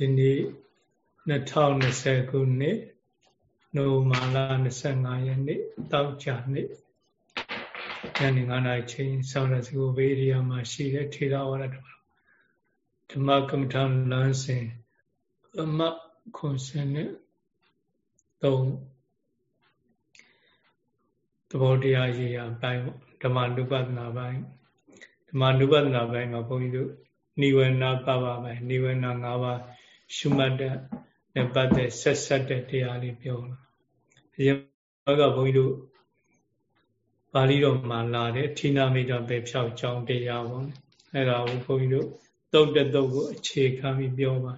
ဒီနေ့2020ခုနှစ်နိုမာလာ25ရက်နေ့တောက်ကြနေ့ညနေ9နာရီချိန်ဆောင်းရစကိုဘေးရီယာမှာရှိတဲ့ထေရဝါဒဓမ္မကမ္မထာလမ်းစဉ်အမခွန်စင်နဲ့သုံးသဘောတရားရေးရာပိုင်းဓမ္မနုပဒနာပိုင်းဓမ္မနုပဒနာပိုင်းမှာဘုန်းကြီးတို့နိဝေနပပပိုင်းနိဝေန၅ပါး ရှုမှတ်တဲ့နဲ့ပတ်သက်ဆက်ဆက်တဲ့တရားလေးပြောလာအရင်ကဘုန်းကြီးတို့ပါဠိတော်မှာလာတဲ့ဌိနာမိတာပဲဖြောက်ကြောင်းတရားပေါ့အဲ့ဒါကိုဘုန်းကြီးတို့တုတ်တဲ့တုတ်ကိုအခြေခံပြီးပြောပါ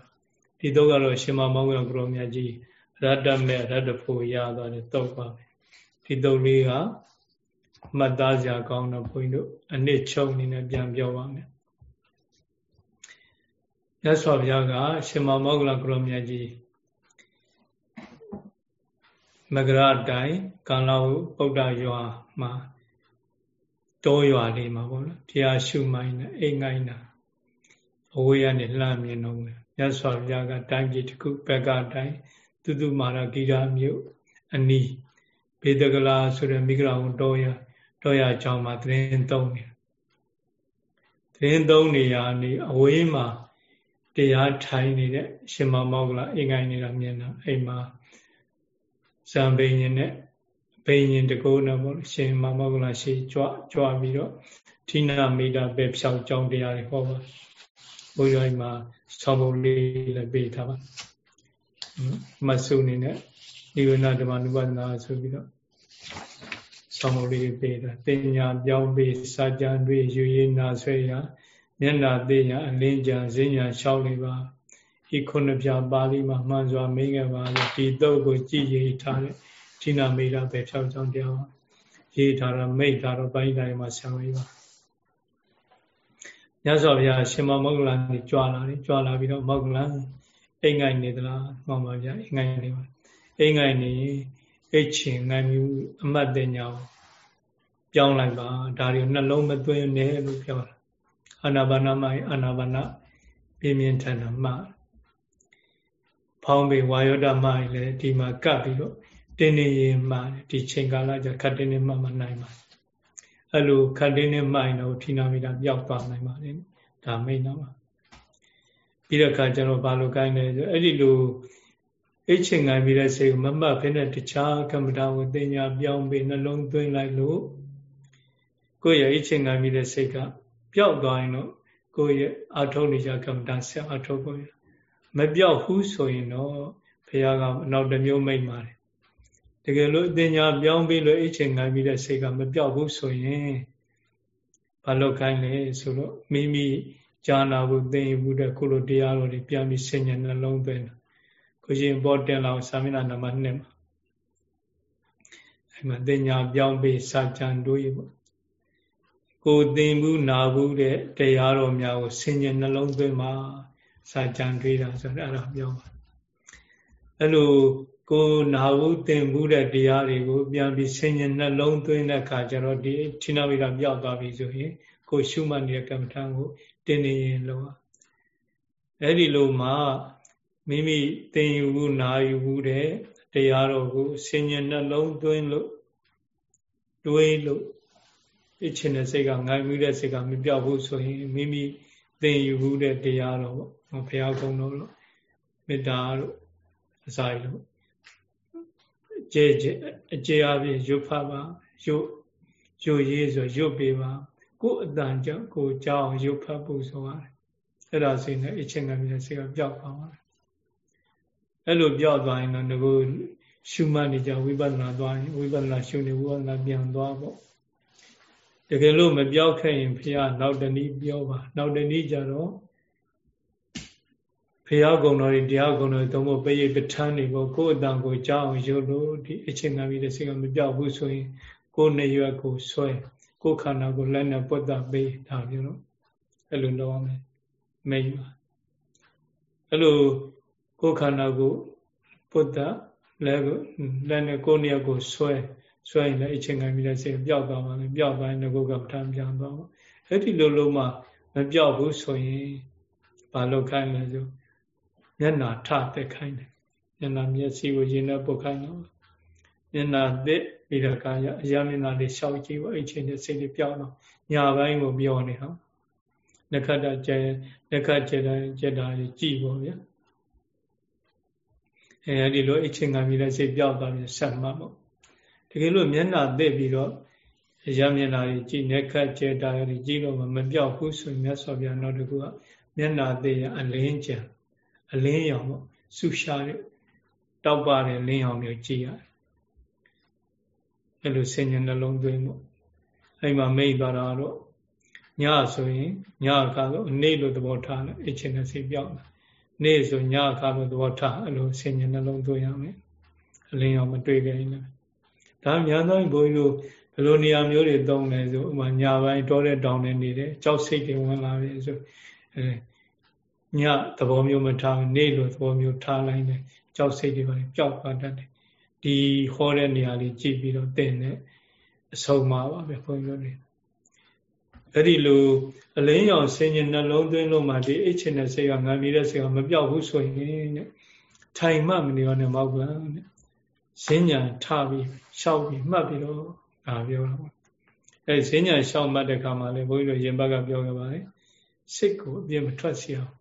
ဒီတုတ်ကတော့ရှင်မမောင်ကဘုရောမြတ်ကြီးရတ္တမေရတ္တဖို့ရသွားတဲ့တုတ်ပါပဲဒီတုတ်လေးကမှတ်သားစရာကောင်းတော့ဘုန်းကြီးတို့အနစ်ချုပ်အနေနဲ့ပြန်ပြောပါမယ် ရသော်ဘုရားကရှင်မောဂလကရောမြတ်ကြီးမကရတိုင်ကာလဟုပုဒ္ဒရွာမှာတောရွာလေးမှာပေါ့နော်တရားရှုမိုင်းနဲ့အိမ်ငိုင်းတာအဝေးကနေလှမ်းမြင်တော့မယ်ရသော်ဘုရားကတိုင်းပြည်တစ်ခုဘက်ကတိုင်းသူသူမာရဂိရာမြို့အနီးဘေဒကလာဆိုတဲ့မိဂရာဝန်တောရတောရကျောင်းမှာသတင်းသုံးနေသတင်းသုံးနေရနေအဝေးမှာ တရားထိုင်နေတဲ့ရှင်မမောကလအိမ်ငိုင်းနေတာမြင်တာအိမ်မှာဇံဘိညာဉ်နဲ့ဘိညာဉ်တကုန်းနဲ့ပေါ့ရှင်မမောကလရှိကြွကြွပြီးတော့ဌိနာမိတာပဲဖြောက်ကြောင်းတရားတွေဟောပါဘုရားမှာဆောင်းပုံလေးလည်းပေးထားပါမဆုနေနဲ့နိဝေနဓမ္မနုပဒနာဆိုပြီးတော့ဆောင်းပုံလေးပေးတာတင်ညာပြောင်းပြီးစာကြံတွေယူရင်းနာဆွဲရာ မျက်နာသိညာအလင်းကြံဈဉ္ညာလျှောက်လေးပါဤခုနှစ်ပြပါဠိမှာမှန်စွာမိငယ်ပါလေဒီတော့ကိုကြည်ရည်ထားတဲ့ဌိနာမိတာပဲဖြောက်ကြောင်းတရားရေးထားတော့မိတ်ထားတော့ပိုင်းတိုင်းမှာဆံလေးပါညဇောဗျာရှင်မမောဂလနေကြွလာတယ်ကြွလာပြီးတော့မောဂလအိမ်ငိုင်နေသလားမှန်ပါဗျာအိမ်ငိုင်နေပါအိမ်ငိုင်နေအိတ်ချင်ငိုင်မှုအမတ်တင်ညာပြောင်းလိုက်ပါဒါတွေနှလုံးမသွင်းနဲ့လို့ပြောတာ အာနာပါနမိုင်အာနာပါနပြင်းပြင်းထန်ထန်မှဖောင်းပေဝါယောဒမိုင်လည်းဒီမှာကပ်ပြီးတော့တင်းနေရင်မှဒီချိန်ကာလကျခတ်တင်းနေမှမနိုင်ပါအဲ့လိုခတ်တင်းနေမှရင်တော့ဌိနာမိတာပျောက်သွားနိုင်ပါလေဒါမိတ်တော့ပါပြီးတော့ခါကျတော့ဘာလို့ကိုင်းလဲဆိုအဲ့ဒီလိုအိတ်ချင်ငိုင်းပြီးတဲ့စိတ်ကိုမမှတ်ဖ ೇನೆ တခြားကမ္မတာကိုတင်ညာပြောင်းပြီးနှလုံးသွင်းလိုက်လို့ကိုယ့်ရဲ့အိတ်ချင်ငိုင်းပြီးတဲ့စိတ်က ပျောက်သွားရင်တော့ကိုယ့်ရဲ့အထုံးနေကြကမ္မတာဆက်အထုံးကိုမပျောက်ဘူးဆိုရင်တော့ဘုရားကနောက်တစ်မျိုးမိတ်ပါတယ်တကယ်လို့အတင်ညာပြောင်းပြီးလို့အိတ်ချင်ခံပြီးတဲ့စိတ်ကမပျောက်ဘူးဆိုရင်ဘာလို့ခိုင်းလဲဆိုတော့မိမိကြာနာဖို့သင်ယူမှုတဲ့ခုလိုတရားတော်တွေပြန်ပြီးဆင်ញံနှလုံးသွင်းတာကိုရှင်ပေါ်တင်လောက်သာမဏေနံပါတ်2မှာအဲ့မှာတင်ညာပြောင်းပြီးစာကြံတွေးပေါ့ ကိုသင်ဘူးနာဘူးတဲ့တရားတော်များကိုဆင်ញံနှလုံးသွင်းမှာစာကြံတွေးတာဆိုတော့အဲ့ဒါပြောပါအဲ့လိုကိုနာဘူးသင်ဘူးတဲ့တရားတွေကို ပြန်ပြီးဆင်ញံနှလုံးသွင်းတဲ့အခါကျတော့ဒီဌိနဝိကပြောက်သွားပြီဆိုရင် ကိုရှုမှတ်နေတဲ့ကမ္မထံကိုတင်းနေရင်လောအဲ့ဒီလိုမှမိမိသင်ယူဘူးနာယူဘူးတဲ့တရားတော်ကိုဆင်ញံနှလုံးသွင်းလို့တွေးလို့ အချင်းတဲ့စိတ်ကငိုင်မှုတဲ့စိတ်ကမပြောက်ဘူးဆိုရင်မိမိသင်ယူမှုတဲ့တရားတော်ပေါ့ဘုရားကုံတော်လို့မေတ္တာတို့အစာတို့အကျေအကျေအပြင်ရွတ်ဖတ်ပါရွတ်ရွတ်ရေးဆိုရွတ်ပေးပါကိုယ်အတန်ကြောင့်ကိုကြောင်းရွတ်ဖတ်ဖို့ဆိုရတယ်အဲ့ဒါစိနဲ့အချင်းကမြင်စိတ်ကပျောက်သွားပါတယ်အဲ့လိုပျောက်သွားရင်တော့ငါရှုမှတ်နေကြဝိပဿနာသွားရင်ဝိပဿနာရှုနေဝိပဿနာပြန်သွားပေါ့ တကယ်လို့မပြောက်ခဲ့ရင်ဖះနောက်တနည်းပြောပါနောက်တနည်းကြတော့ဖះကုံတော်တွေတရားကုံတော်သုံးဖို့ပိယပဋ္ဌာန်းနေပေါ့ကိုယ်အတန်ကိုကြောင်းရုပ်လို့ဒီအချိန်ကပြီးတဲ့စိတ်ကမပြောက်ဘူးဆိုရင်ကိုယ်နေရွက်ကိုဆွဲကိုယ်ခန္ဓာကိုလက်နဲ့ပွတ်တာပေးဒါပြောတော့အဲ့လိုလုပ်ရမယ်မိတ်ပါအဲ့လိုကိုယ်ခန္ဓာကိုပွတ်တာလက်ကိုလက်နဲ့ကိုယ်နေရာကိုဆွဲ ဆွဲရင်လည်းအချိန်ခံပြီးတဲ့စိတ်ပျောက်သွားပါမယ်ပျောက်သွားရင်ငကုကပ္ပံပြန်သွားပါအဲ့ဒီလိုလုံးမှမပျောက်ဘူးဆိုရင်ဘာလုပ်ခိုင်းလဲဆိုမျက်နာထတက်ခိုင်းတယ်မျက်နာမျက်စိကိုရင်နဲ့ပုတ်ခိုင်းတော့မျက်နာသက်ပြီးတော့ကာယအရာမျက်နာလေးရှောက်ကြည့်ပေါ့အဲ့ချိန်နဲ့စိတ်လေးပြောင်းတော့ညာပိုင်းကိုပြောနေတော့လက်ခတ်တာကျဲလက်ခတ်ကျဲတာကျက်တာကြည့်ပေါ့ဗျာအဲဒီလိုအချိန်ကမြည်တဲ့စိတ်ပြောက်သွားပြီးဆက်မှတ်ပေါ့ တကယ်လို့မျက်နှာသိပြီးတော့ရမျက်နှာကြီးကြည်နေခတ်ကျဲတာတွေကြည့်လို့မပြောက်ဘူးဆိုရင်မြတ်စွာဘုရားနောက်တစ်ခုကမျက်နှာသိရအလင်းကြံအလင်းရောင်ပေါ့ဆူရှာတဲ့တောက်ပါတဲ့လင်းရောင်မျိုးကြည့်ရတယ်အဲ့လိုဆင်ញနှလုံးသွင်းပေါ့အဲ့မှာမိတ်သွားတာတော့ညဆိုရင်ညကတော့နေ့လိုသဘောထားတယ်အချင်းနဲ့စိတ်ပြောက်တာနေ့ဆိုညအခါလိုသဘောထားအဲ့လိုဆင်ញနှလုံးသွင်းရမယ်အလင်းရောင်မတွေ့ကြရင်လည်း ဒါများသောဘုန်းကြီးတို့ဘယ်လိုနေရာမျိုးတွေတုံးလဲဆိုဥမာညာပိုင်းတောတဲ့တောင်နဲ့နေတယ်ကြောက်စိတ်တွေဝင်လာပြီဆိုအဲညသဘောမျိုးမထားနေ့လိုသဘောမျိုးထားလိုက်တယ်ကြောက်စိတ်တွေပါပျောက်သွားတတ်တယ်ဒီဟောတဲ့နေရာလေးကြည့်ပြီးတော့တင်တဲ့အဆုံးမှာပါပဲဘုန်းကြီးတို့တွေအဲ့ဒီလိုအလင်းရောင်ဆင်ញနှလုံးသွင်းလို့မှဒီအိတ်ချင်တဲ့စိတ်ကငါမြည်တဲ့စိတ်ကမပြောက်ဘူးဆိုရင်တဲ့ထိုင်မှမနေရောနဲ့မောက်ကတဲ့ ဈဉ္ညာထပြီးရှောက်ပြီးမှတ်ပြီးတော့ဒါပြောတာပေါ့အဲဈဉ္ညာရှောက်မှတ်တဲ့ခါမှာလေဘုန်းကြီးတို့ရင်ဘက်ကပြောခဲ့ပါတယ်စိတ်ကိုအပြည့်မထွက်စီအောင်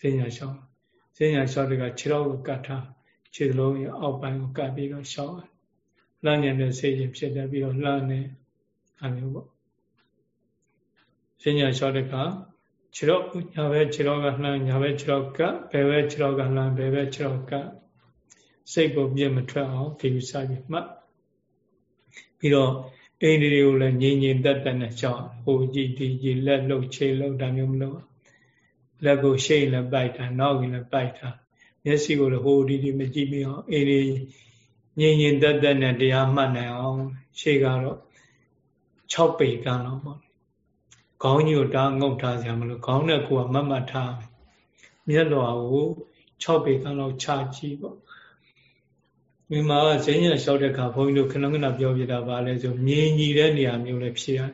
ဈဉ္ညာရှောက်ဈဉ္ညာရှောက်တဲ့ကခြေတော်ကိုကတ်ထားခြေလုံးရဲ့အောက်ပိုင်းကိုကတ်ပြီးတော့ရှောက်လှမ်းညံတဲ့စိတ်ရင်ဖြစ်တယ်ပြီးတော့လှမ်းနေအဲမျိုးပေါ့ဈဉ္ညာလျှောက်တဲ့အခါခြေတော့ညာဘက်ခြေတော့ကလှမ်းညာဘက်ခြေတော့ကဘယ်ဘက်ခြေတော့ကလှမ်းဘယ်ဘက်ခြေတော့က စိတ်ကိုပြည့်မထွက်အောင်ဒီလိုစပြီးမှတ်ပြီးတော့အိန္ဒိတွေကိုလည်းငြိမ်ငြိမ်သက်သက်နဲ့ရှောက်ဟိုကြည့်ဒီကြည့်လက်လှုပ်ခြေလှုပ်တာမျိုးမလုပ်လက်ကိုရှေ့လည်းပိုက်တာနောက်ကလည်းပိုက်တာမျက်စိကိုလည်းဟိုဒီဒီမကြည့်မိအောင်အိန္ဒိငြိမ်ငြိမ်သက်သက်နဲ့တရားမှတ်နိုင်အောင်ရှေ့ကတော့6ပေကံတော့ပေါ့ခေါင်းကြီးကိုတားငုတ်ထားစရာမလိုခေါင်းနဲ့ကိုယ်ကမတ်မတ်ထားမျက်လွှာကို6ပေကလောက်ချကြည့်ပေါ့ ဒီမှာဈဉ္ညာလျှောက်တဲ့အခါဘုန်းကြီးတို့ခဏခဏပြောပြတာပါလဲဆိုမြေညီတဲ့နေရာမျိုးလည်းဖြစ်ရတယ်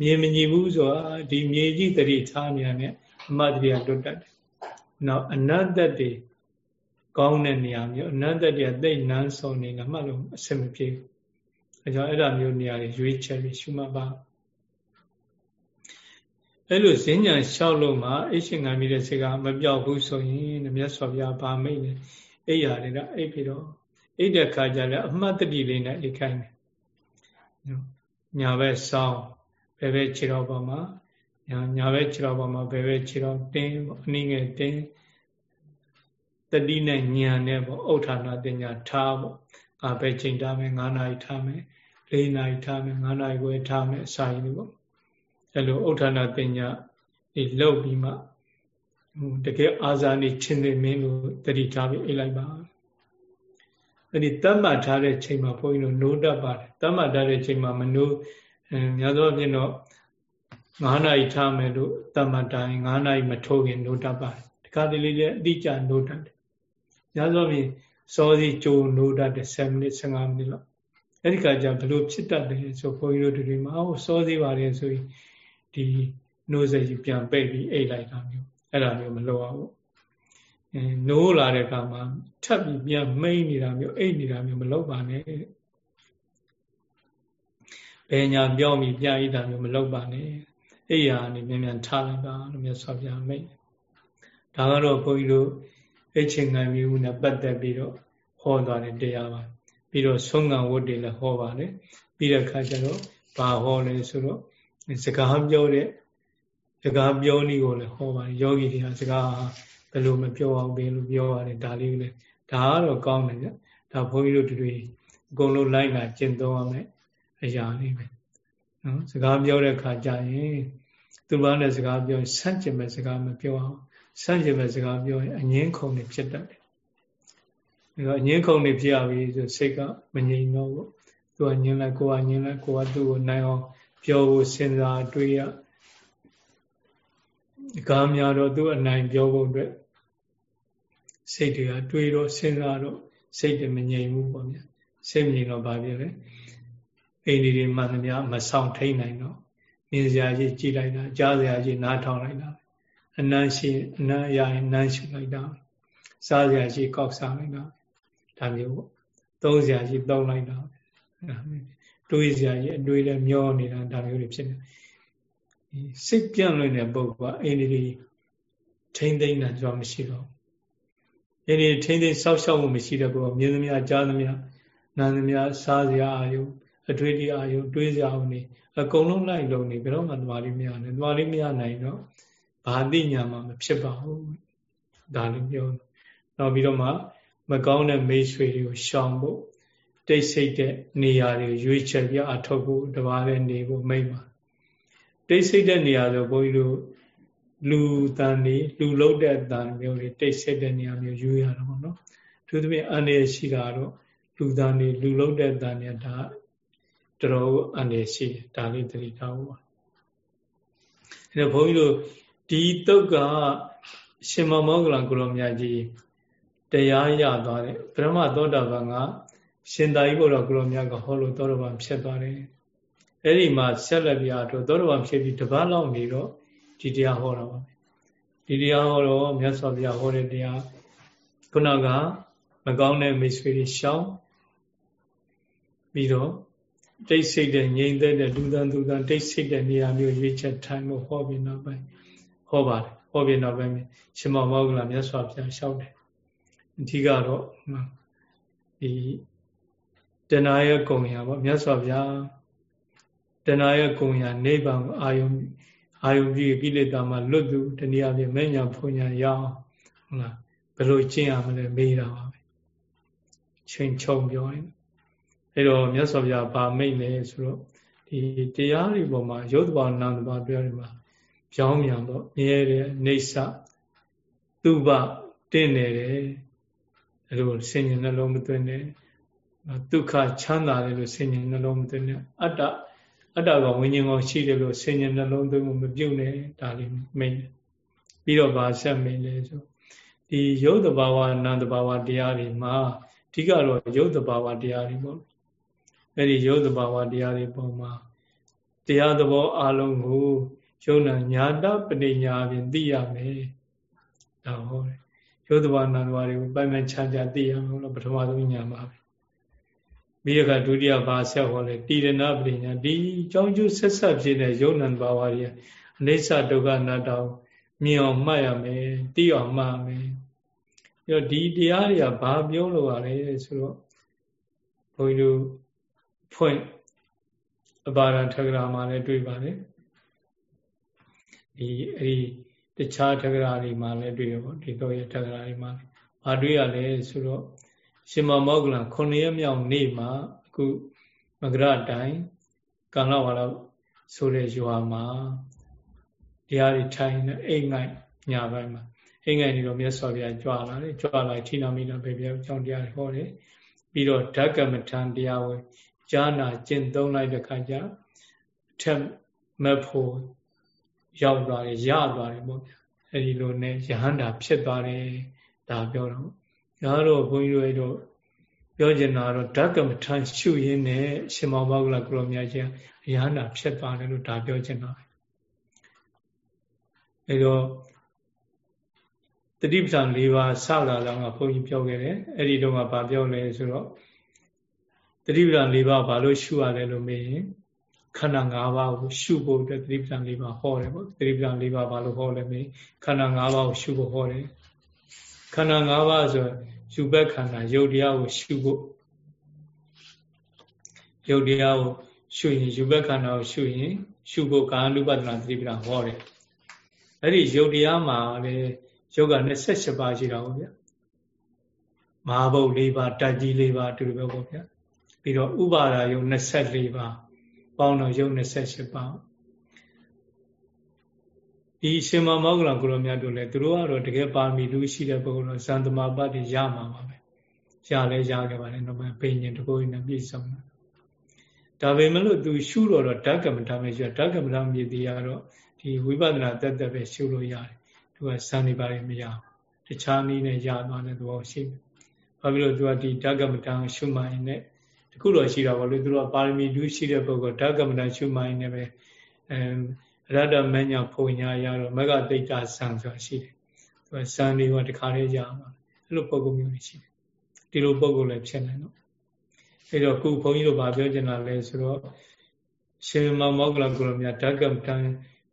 မြေမညီဘူးဆိုတာဒီမြေကြီးတတိထားနေရနဲ့အမတ်တရားလွတ်တတ်တယ်နောက်အနတ္တတွေကောင်းတဲ့နေရာမျိုးအနတ္တတွေသိနန်းဆုံးနေလည်းမှတ်လို့အဆင်မပြေဘူးအဲကြောင့်အဲ့ဒါမျိုးနေရာတွေရွေးချယ်ပြီးရှုမှတ်ပါအဲ့လိုဈဉ္ညာလျှောက်လို့မှအိရှင်ငံမိတဲ့စိတ်ကမပြောက်ဘူးဆိုရင်မြတ်စွာဘုရားဗာမိတ်နေအိယာတွေကအိပ်ပြီးတော့ အိတ်တဲ့ခါကျလည်းအမှတ်တတိလေးနဲ့အိတ်ခိုင်းတယ်ညာဘက်ဆောင်းဘယ်ဘက်ခြေတော်ပေါ်မှာညာညာဘက်ခြေတော်ပေါ်မှာဘယ်ဘက်ခြေတော်တင်းအနည်းငယ်တင်းတတိနဲ့ညံနဲ့ပေါ့ဥထာဏတင်ညာထားပေါ့ငါပဲချိန်ထားမယ်9နာရီထားမယ်4နာရီထားမယ်9နာရီခွဲထားမယ်အစာရည်ပေါ့အဲ့လိုဥဋ္ဌာဏပညာဒီလောက်ပြီးမှတကယ်အာဇာနည်ချင်းနေမင်းလို့တတိထားပြီးအိတ်လိုက်ပါ အဲ့ဒီတတ်မှတ်ထားတဲ့ချိန်မှာဘုန်းကြီးတို့နိုးတတ်ပါတယ်တတ်မှတ်ထားတဲ့ချိန်မှာမနိုးအဲများသောအားဖြင့်တော့9နာရီထားမယ်လို့တတ်မှတ်တိုင်း9နာရီမထိုးခင်နိုးတတ်ပါတယ်တခါတလေလည်းအတိအကျနိုးတတ်တယ်များသောအားဖြင့်စောစီကြိုနိုးတတ်တယ်7မိနစ်15မိနစ်လောက်အဲ့ဒီကကြဘလို့ဖြစ်တတ်တယ်ဆိုဘုန်းကြီးတို့ဒီမှာဟောစောစီပါတယ်ဆိုရင်ဒီနိုးစက်ကြီးပြန်ပိတ်ပြီးအိတ်လိုက်တာမျိုးအဲ့ဒါမျိုးမလုပ်အောင်အဲ နိုးလာတဲ့အခါမှာထပ်ပြီးပြန်မိန်နေတာမျိုးအိတ်နေတာမျိုးမလုပ်ပါနဲ့ဘယ်ညာပြောင်းပြီးပြန်အိတ်တာမျိုးမလုပ်ပါနဲ့အိယာနေမြန်မြန်ထားလိုက်ပါလို့မြတ်စွာဘုရားမိတ်ဒါကတော့ဘုန်းကြီးတို့အိတ်ချင်ငံမျိုးနဲ့ပတ်သက်ပြီးတော့ဟောသွားတဲ့တရားပါပြီးတော့ဆုံးငံဝတ်တွေလည်းဟောပါတယ်ပြီးတဲ့အခါကျတော့ဘာဟောလဲဆိုတော့စကားပြောတဲ့စကားပြောနည်းကိုလည်းဟောပါတယ်ယောဂီတွေကစကား ဘယ်လိုမပြောအောင်ဘယ်လိုပြောရတယ်ဒါလေးလည်းဒါကတော့ကောင်းတယ်ညဒါဘုန်းကြီးတို့တွေအကုန်လုံးလိုက်လာကျင့်သုံးရမယ်အရာလေးပဲနော်စကားပြောတဲ့အခါကျရင်သူဘာနဲ့စကားပြောရင်ဆန့်ကျင်မဲ့စကားမပြောအောင်ဆန့်ကျင်မဲ့စကားပြောရင်အငင်းခုန်နေဖြစ်တတ်တယ်ဒါတော့အငင်းခုန်နေဖြစ်ရပြီဆိုစိတ်ကမငြိမ်တော့ဘူးသူကညင်းလိုက်ကိုကညင်းလိုက်ကိုကသူ့ကိုနိုင်အောင်ပြောဖို့စဉ်းစားတွေးရကားများတော့သူ့အနိုင်ပြောဖို့အတွက် စိတ်တွေကတွေးတော့စဉ်းစားတော့စိတ်တွေမငြိမ်ဘူးပေါ့ဗျာစိတ်မငြိမ်တော့ဘာဖြစ်လဲအိမ်ဒီမှန်သမျှမဆောင်ထိန်နိုင်တော့မြင်စရာကြီးကြည်လိုက်တာကြားစရာကြီးနားထောင်လိုက်တာအနမ်းရှိအနမ်းရရင်နမ်းရှုလိုက်တာစားစရာရှိကောက်စားလိုက်တာဒါမျိုးပေါ့သုံးစရာရှိသုံးလိုက်တာတွေးစရာကြီးအတွေးလည်းမျောနေတာဒါမျိုးတွေဖြစ်နေစိတ်ပြန့်လွင့်တဲ့ပုဂ္ဂိုလ်ကအိန္ဒိယထိမ့်သိမ့်တာကြွားမရှိတော့ အိန္ဒိယထိမ့်သိမ့်စောက်ရှောက်မှုမရှိတဲ့ပုဂ္ဂိုလ်မြင်သမျှကြားသမျှနာသမျှစားစရာအာယုအထွေးတီအာယုတွေးစရာအောင်နေအကုန်လုံးလိုက်လုံးနေဘယ်တော့မှသမာဓိမရနိုင်သမာဓိမရနိုင်တော့ဘာသိညာမှမဖြစ်ပါဘူးဒါလည်းပြောနောက်ပြီးတော့မှမကောင်းတဲ့မိတ်ဆွေတွေကိုရှောင်ဖို့တိတ်ဆိတ်တဲ့နေရာတွေရွေးချယ်ပြအထောက်ဖို့တပါးလည်းနေဖို့မိတ်ပါတိတ်ဆိတ်တဲ့နေရာဆိုဘုန်းကြီးတို့ လူတန်နေလူလုံးတဲ့တန်မျိုးတွေတိတ်ဆိတ်တဲ့နေရာမျိုးရွေးရတာပေါ့နော်သူသဖြင့်အန္တရာယ်ရှိတာတော့လူတန်နေလူလုံးတဲ့တန်เนี่ยဒါတော်တော်အန္တရာယ်ရှိတယ်ဒါလေးသတိထားဖို့ပါအဲတော့ဘုန်းကြီးတို့ဒီတုတ်ကရှင်မမောဂလံကိုရောမြတ်ကြီးတရားရသွားတယ်ဗြဟ္မသောတာပန်ကရှင်သာရိပုတ္တရာကိုရောမြတ်ကဟောလို့သောတာပန်ဖြစ်သွားတယ်အဲ့ဒီမှာဆက်လက်ပြတော့သောတာပန်ဖြစ်ပြီးတပတ်လောက်နေတော့ ဒီတရားဟောတာပါဒီတရားဟောတော့မြတ်စွာဘုရားဟောတဲ့တရားခုနကမကောင်းတဲ့မိတ်ဆွေတွေရှောင်ပြီးတော့တိတ်ဆိတ်တဲ့ငြိမ်သက်တဲ့လူသားသူသားတိတ်ဆိတ်တဲ့နေရာမျိုးရွေးချက်ထိုင်လို့ဟောပြီးနောက်ပိုင်းဟောပါတယ်ဟောပြီးနောက်ပိုင်းရှင်မောဂလာမြတ်စွာဘုရားလျှောက်တယ်အဓိကတော့ဒီတဏှာရဲ့ကုံရာပေါ့မြတ်စွာဘုရားတဏှာရဲ့ကုံရာနိဗ္ဗာန်ကိုအာယုံ အာယုံပြီးကိလေသာမှလွတ်သူတနည်းအားဖြင့်မဲ့ညာဖွညာရအောင်ဟုတ်လားဘယ်လိုကျင့်ရမလဲမေးတာပါပဲချိန်ချုံပြောရင်အဲ့တော့မြတ်စွာဘုရားဗာမိတ်လဲဆိုတော့ဒီတရားတွေပေါ်မှာရုပ်တဘာနာမ်တဘာပြောတယ်မှာပြောင်းမြန်တော့မြဲတယ်နေဆသူပတင့်နေတယ်အဲ့လိုဆင်ញင်နှလုံးမသွင်းနဲ့ဒုက္ခချမ်းသာတယ်လို့ဆင်ញင်နှလုံးမသွင်းနဲ့အတ္တ အတ္တကဝိညာဉ်ကောင်ရှိတယ်လို့ဆင်ញင်နှလုံးသွင်းမှုမပြုတ်နဲ့ဒါလေးမိတ်ပြီးတော့ဗာဆက်မိတ်လဲဆိုဒီရုပ်တဘာဝနာမ်တဘာဝတရားတွေမှာအဓိကတော့ရုပ်တဘာဝတရားတွေပေါ့အဲ့ဒီရုပ်တဘာဝတရားတွေပုံမှာတရားသဘောအလုံးကိုယုံနာညာတပဋိညာဖြင့်သိရမယ်ဒါဟောတယ်ရုပ်တဘာနာမ်တဘာတွေကိုပိုင်ပိုင်ခြားခြားသိရမယ်လို့ပထမဆုံးညာပါပဲ ပြီးရကဒုတိယဘာဆက်ဟောလဲတိရဏပရိညာဒီကြောင်းကျိုးဆက်ဆက်ဖြစ်တဲ့ယုံနံဘာဝတွေအနိစ္စဒုက္ခအနတ္တကိုမြင်အောင်မှတ်ရမယ်သိအောင်မှတ်မယ်ပြီးတော့ဒီတရားတွေကဘာပြောလို့ရလဲဆိုတော့ဘုန်းကြီးတို့ဖွင့်အပါရထဂရာမှာလည်းတွေ့ပါတယ်ဒီအဲ့ဒီတခြားထဂရာတွေမှာလည်းတွေ့ရပေါ့ဒီတော့ရထဂရာတွေမှာဘာတွေ့ရလဲဆိုတော့ ရှင်မမောဂလံ9ရက်မြောက်နေ့မှာအခုမကရတိုင်းကံလဝါလာဆိုတဲ့ရွာမှာတရားတွေထိုင်နေအိမ်ငိုက်ညာဘက်မှာအိမ်ငိုက်နေတော့မြတ်စွာဘုရားကြွလာတယ်ကြွလာထိနာမိနာဘေပြအကြောင်းတရားဟောတယ်ပြီးတော့ဓကမထံတရားဝင်ကြားနာကျင့်သုံးလိုက်တဲ့ခါကျအထက်မဖို့ရောက်သွားတယ်ရသွားတယ်ပေါ့ဗျာအဲဒီလိုနဲ့ယဟန္တာဖြစ်သွားတယ်ဒါပြောတော့ ဒါတော့ဘုန်းကြီးတို့အဲ့တော့ပြောချင်တာတော့ဓကမထန်ရှုရင်းနဲ့ရှင်မောဘောဂလကုလိုမြတ်ကြီးအရဟန္တာဖြစ်သွားတယ်လို့ဒါပြောချင်တာအဲ့တော့တတိပဌာန်၄ပါးစလာလောင်းကဘုန်းကြီးပြောခဲ့တယ်အဲ့ဒီတော့ကဘာပြောလဲဆိုတော့တတိပဌာန်၄ပါးဘာလို့ရှုရလဲလို့မေးရင်ခန္ဓာ၅ပါးကိုရှုဖို့အတွက်တတိပဌာန်၄ပါးဟောတယ်ပေါ့တတိပဌာန်၄ပါးဘာလို့ဟောလဲမေးခန္ဓာ၅ပါးကိုရှုဖို့ဟောတယ် ခန္ဓာ၅ပါးဆိုယူဘက်ခန္ဓာယုတ်တရားကိုရှုဖို့ယုတ်တရားကိုရှုရင်ယူဘက်ခန္ဓာကိုရှုရင်ရှုဖို့ကာနုပဒနာသတိပ္ပံဟောတယ်အဲ့ဒီယုတ်တရားမှာလေယုတ်က28ပါးရှိတာပေါ့ဗျာမဟာဘုတ်၄ပါးတတ်ကြီး၄ပါးအတူတူပဲပေါ့ဗျာပြီးတော့ဥပါဒာယုတ်24ပါးပေါင်းတော့ယုတ်28ပါး ဒီရှင်မမောဂလကုလိုမြတ်တို့လည်းသူတို့ကတော့တကယ်ပါမီလူရှိတဲ့ပုဂ္ဂိုလ်တော့ဇန်တမာပတ်တွေရမှာပါပဲရလဲရခဲ့ပါလေတော့ဘိညာဉ်တကိုယ်နဲ့ပြည့်စုံတာဒါပေမဲ့လို့သူရှုတော့တော့ဓကမ္မထာပဲရှုဓကမ္မထာမြေတီးရတော့ဒီဝိပဿနာတက်တက်ပဲရှုလို့ရတယ်သူကဇန်နေပါလေမရဘူးတခြားနည်းနဲ့ရသွားတဲ့သဘောရှိတယ်ဘာဖြစ်လို့သူကဒီဓကမ္မထာရှုမှရင်နဲ့တခုတော့ရှိတာပေါ့လေသူကပါရမီလူရှိတဲ့ပုဂ္ဂိုလ်ဓကမ္မထာရှုမှရင်နဲ့ပဲအဲ ရတ္တမညာဖုန်ညာရတော့မဂ္ဂတိတ်တာဆံဆိုတာရှိတယ်။သူကဆံတွေကတခါလေးရမှာ။အဲအဲ့လိုပုံကုမျိုးတွေရှိတယ်ဒီလိုပုံကုလည်းဖြစ်နိုင်တော့အဲ့တော့ခုဘုန်းကြီးတို့ဗာပြောချင်တာလဲဆိုတော့ရှင်မမောကလကုလမြတ်ဓကမ္မတန်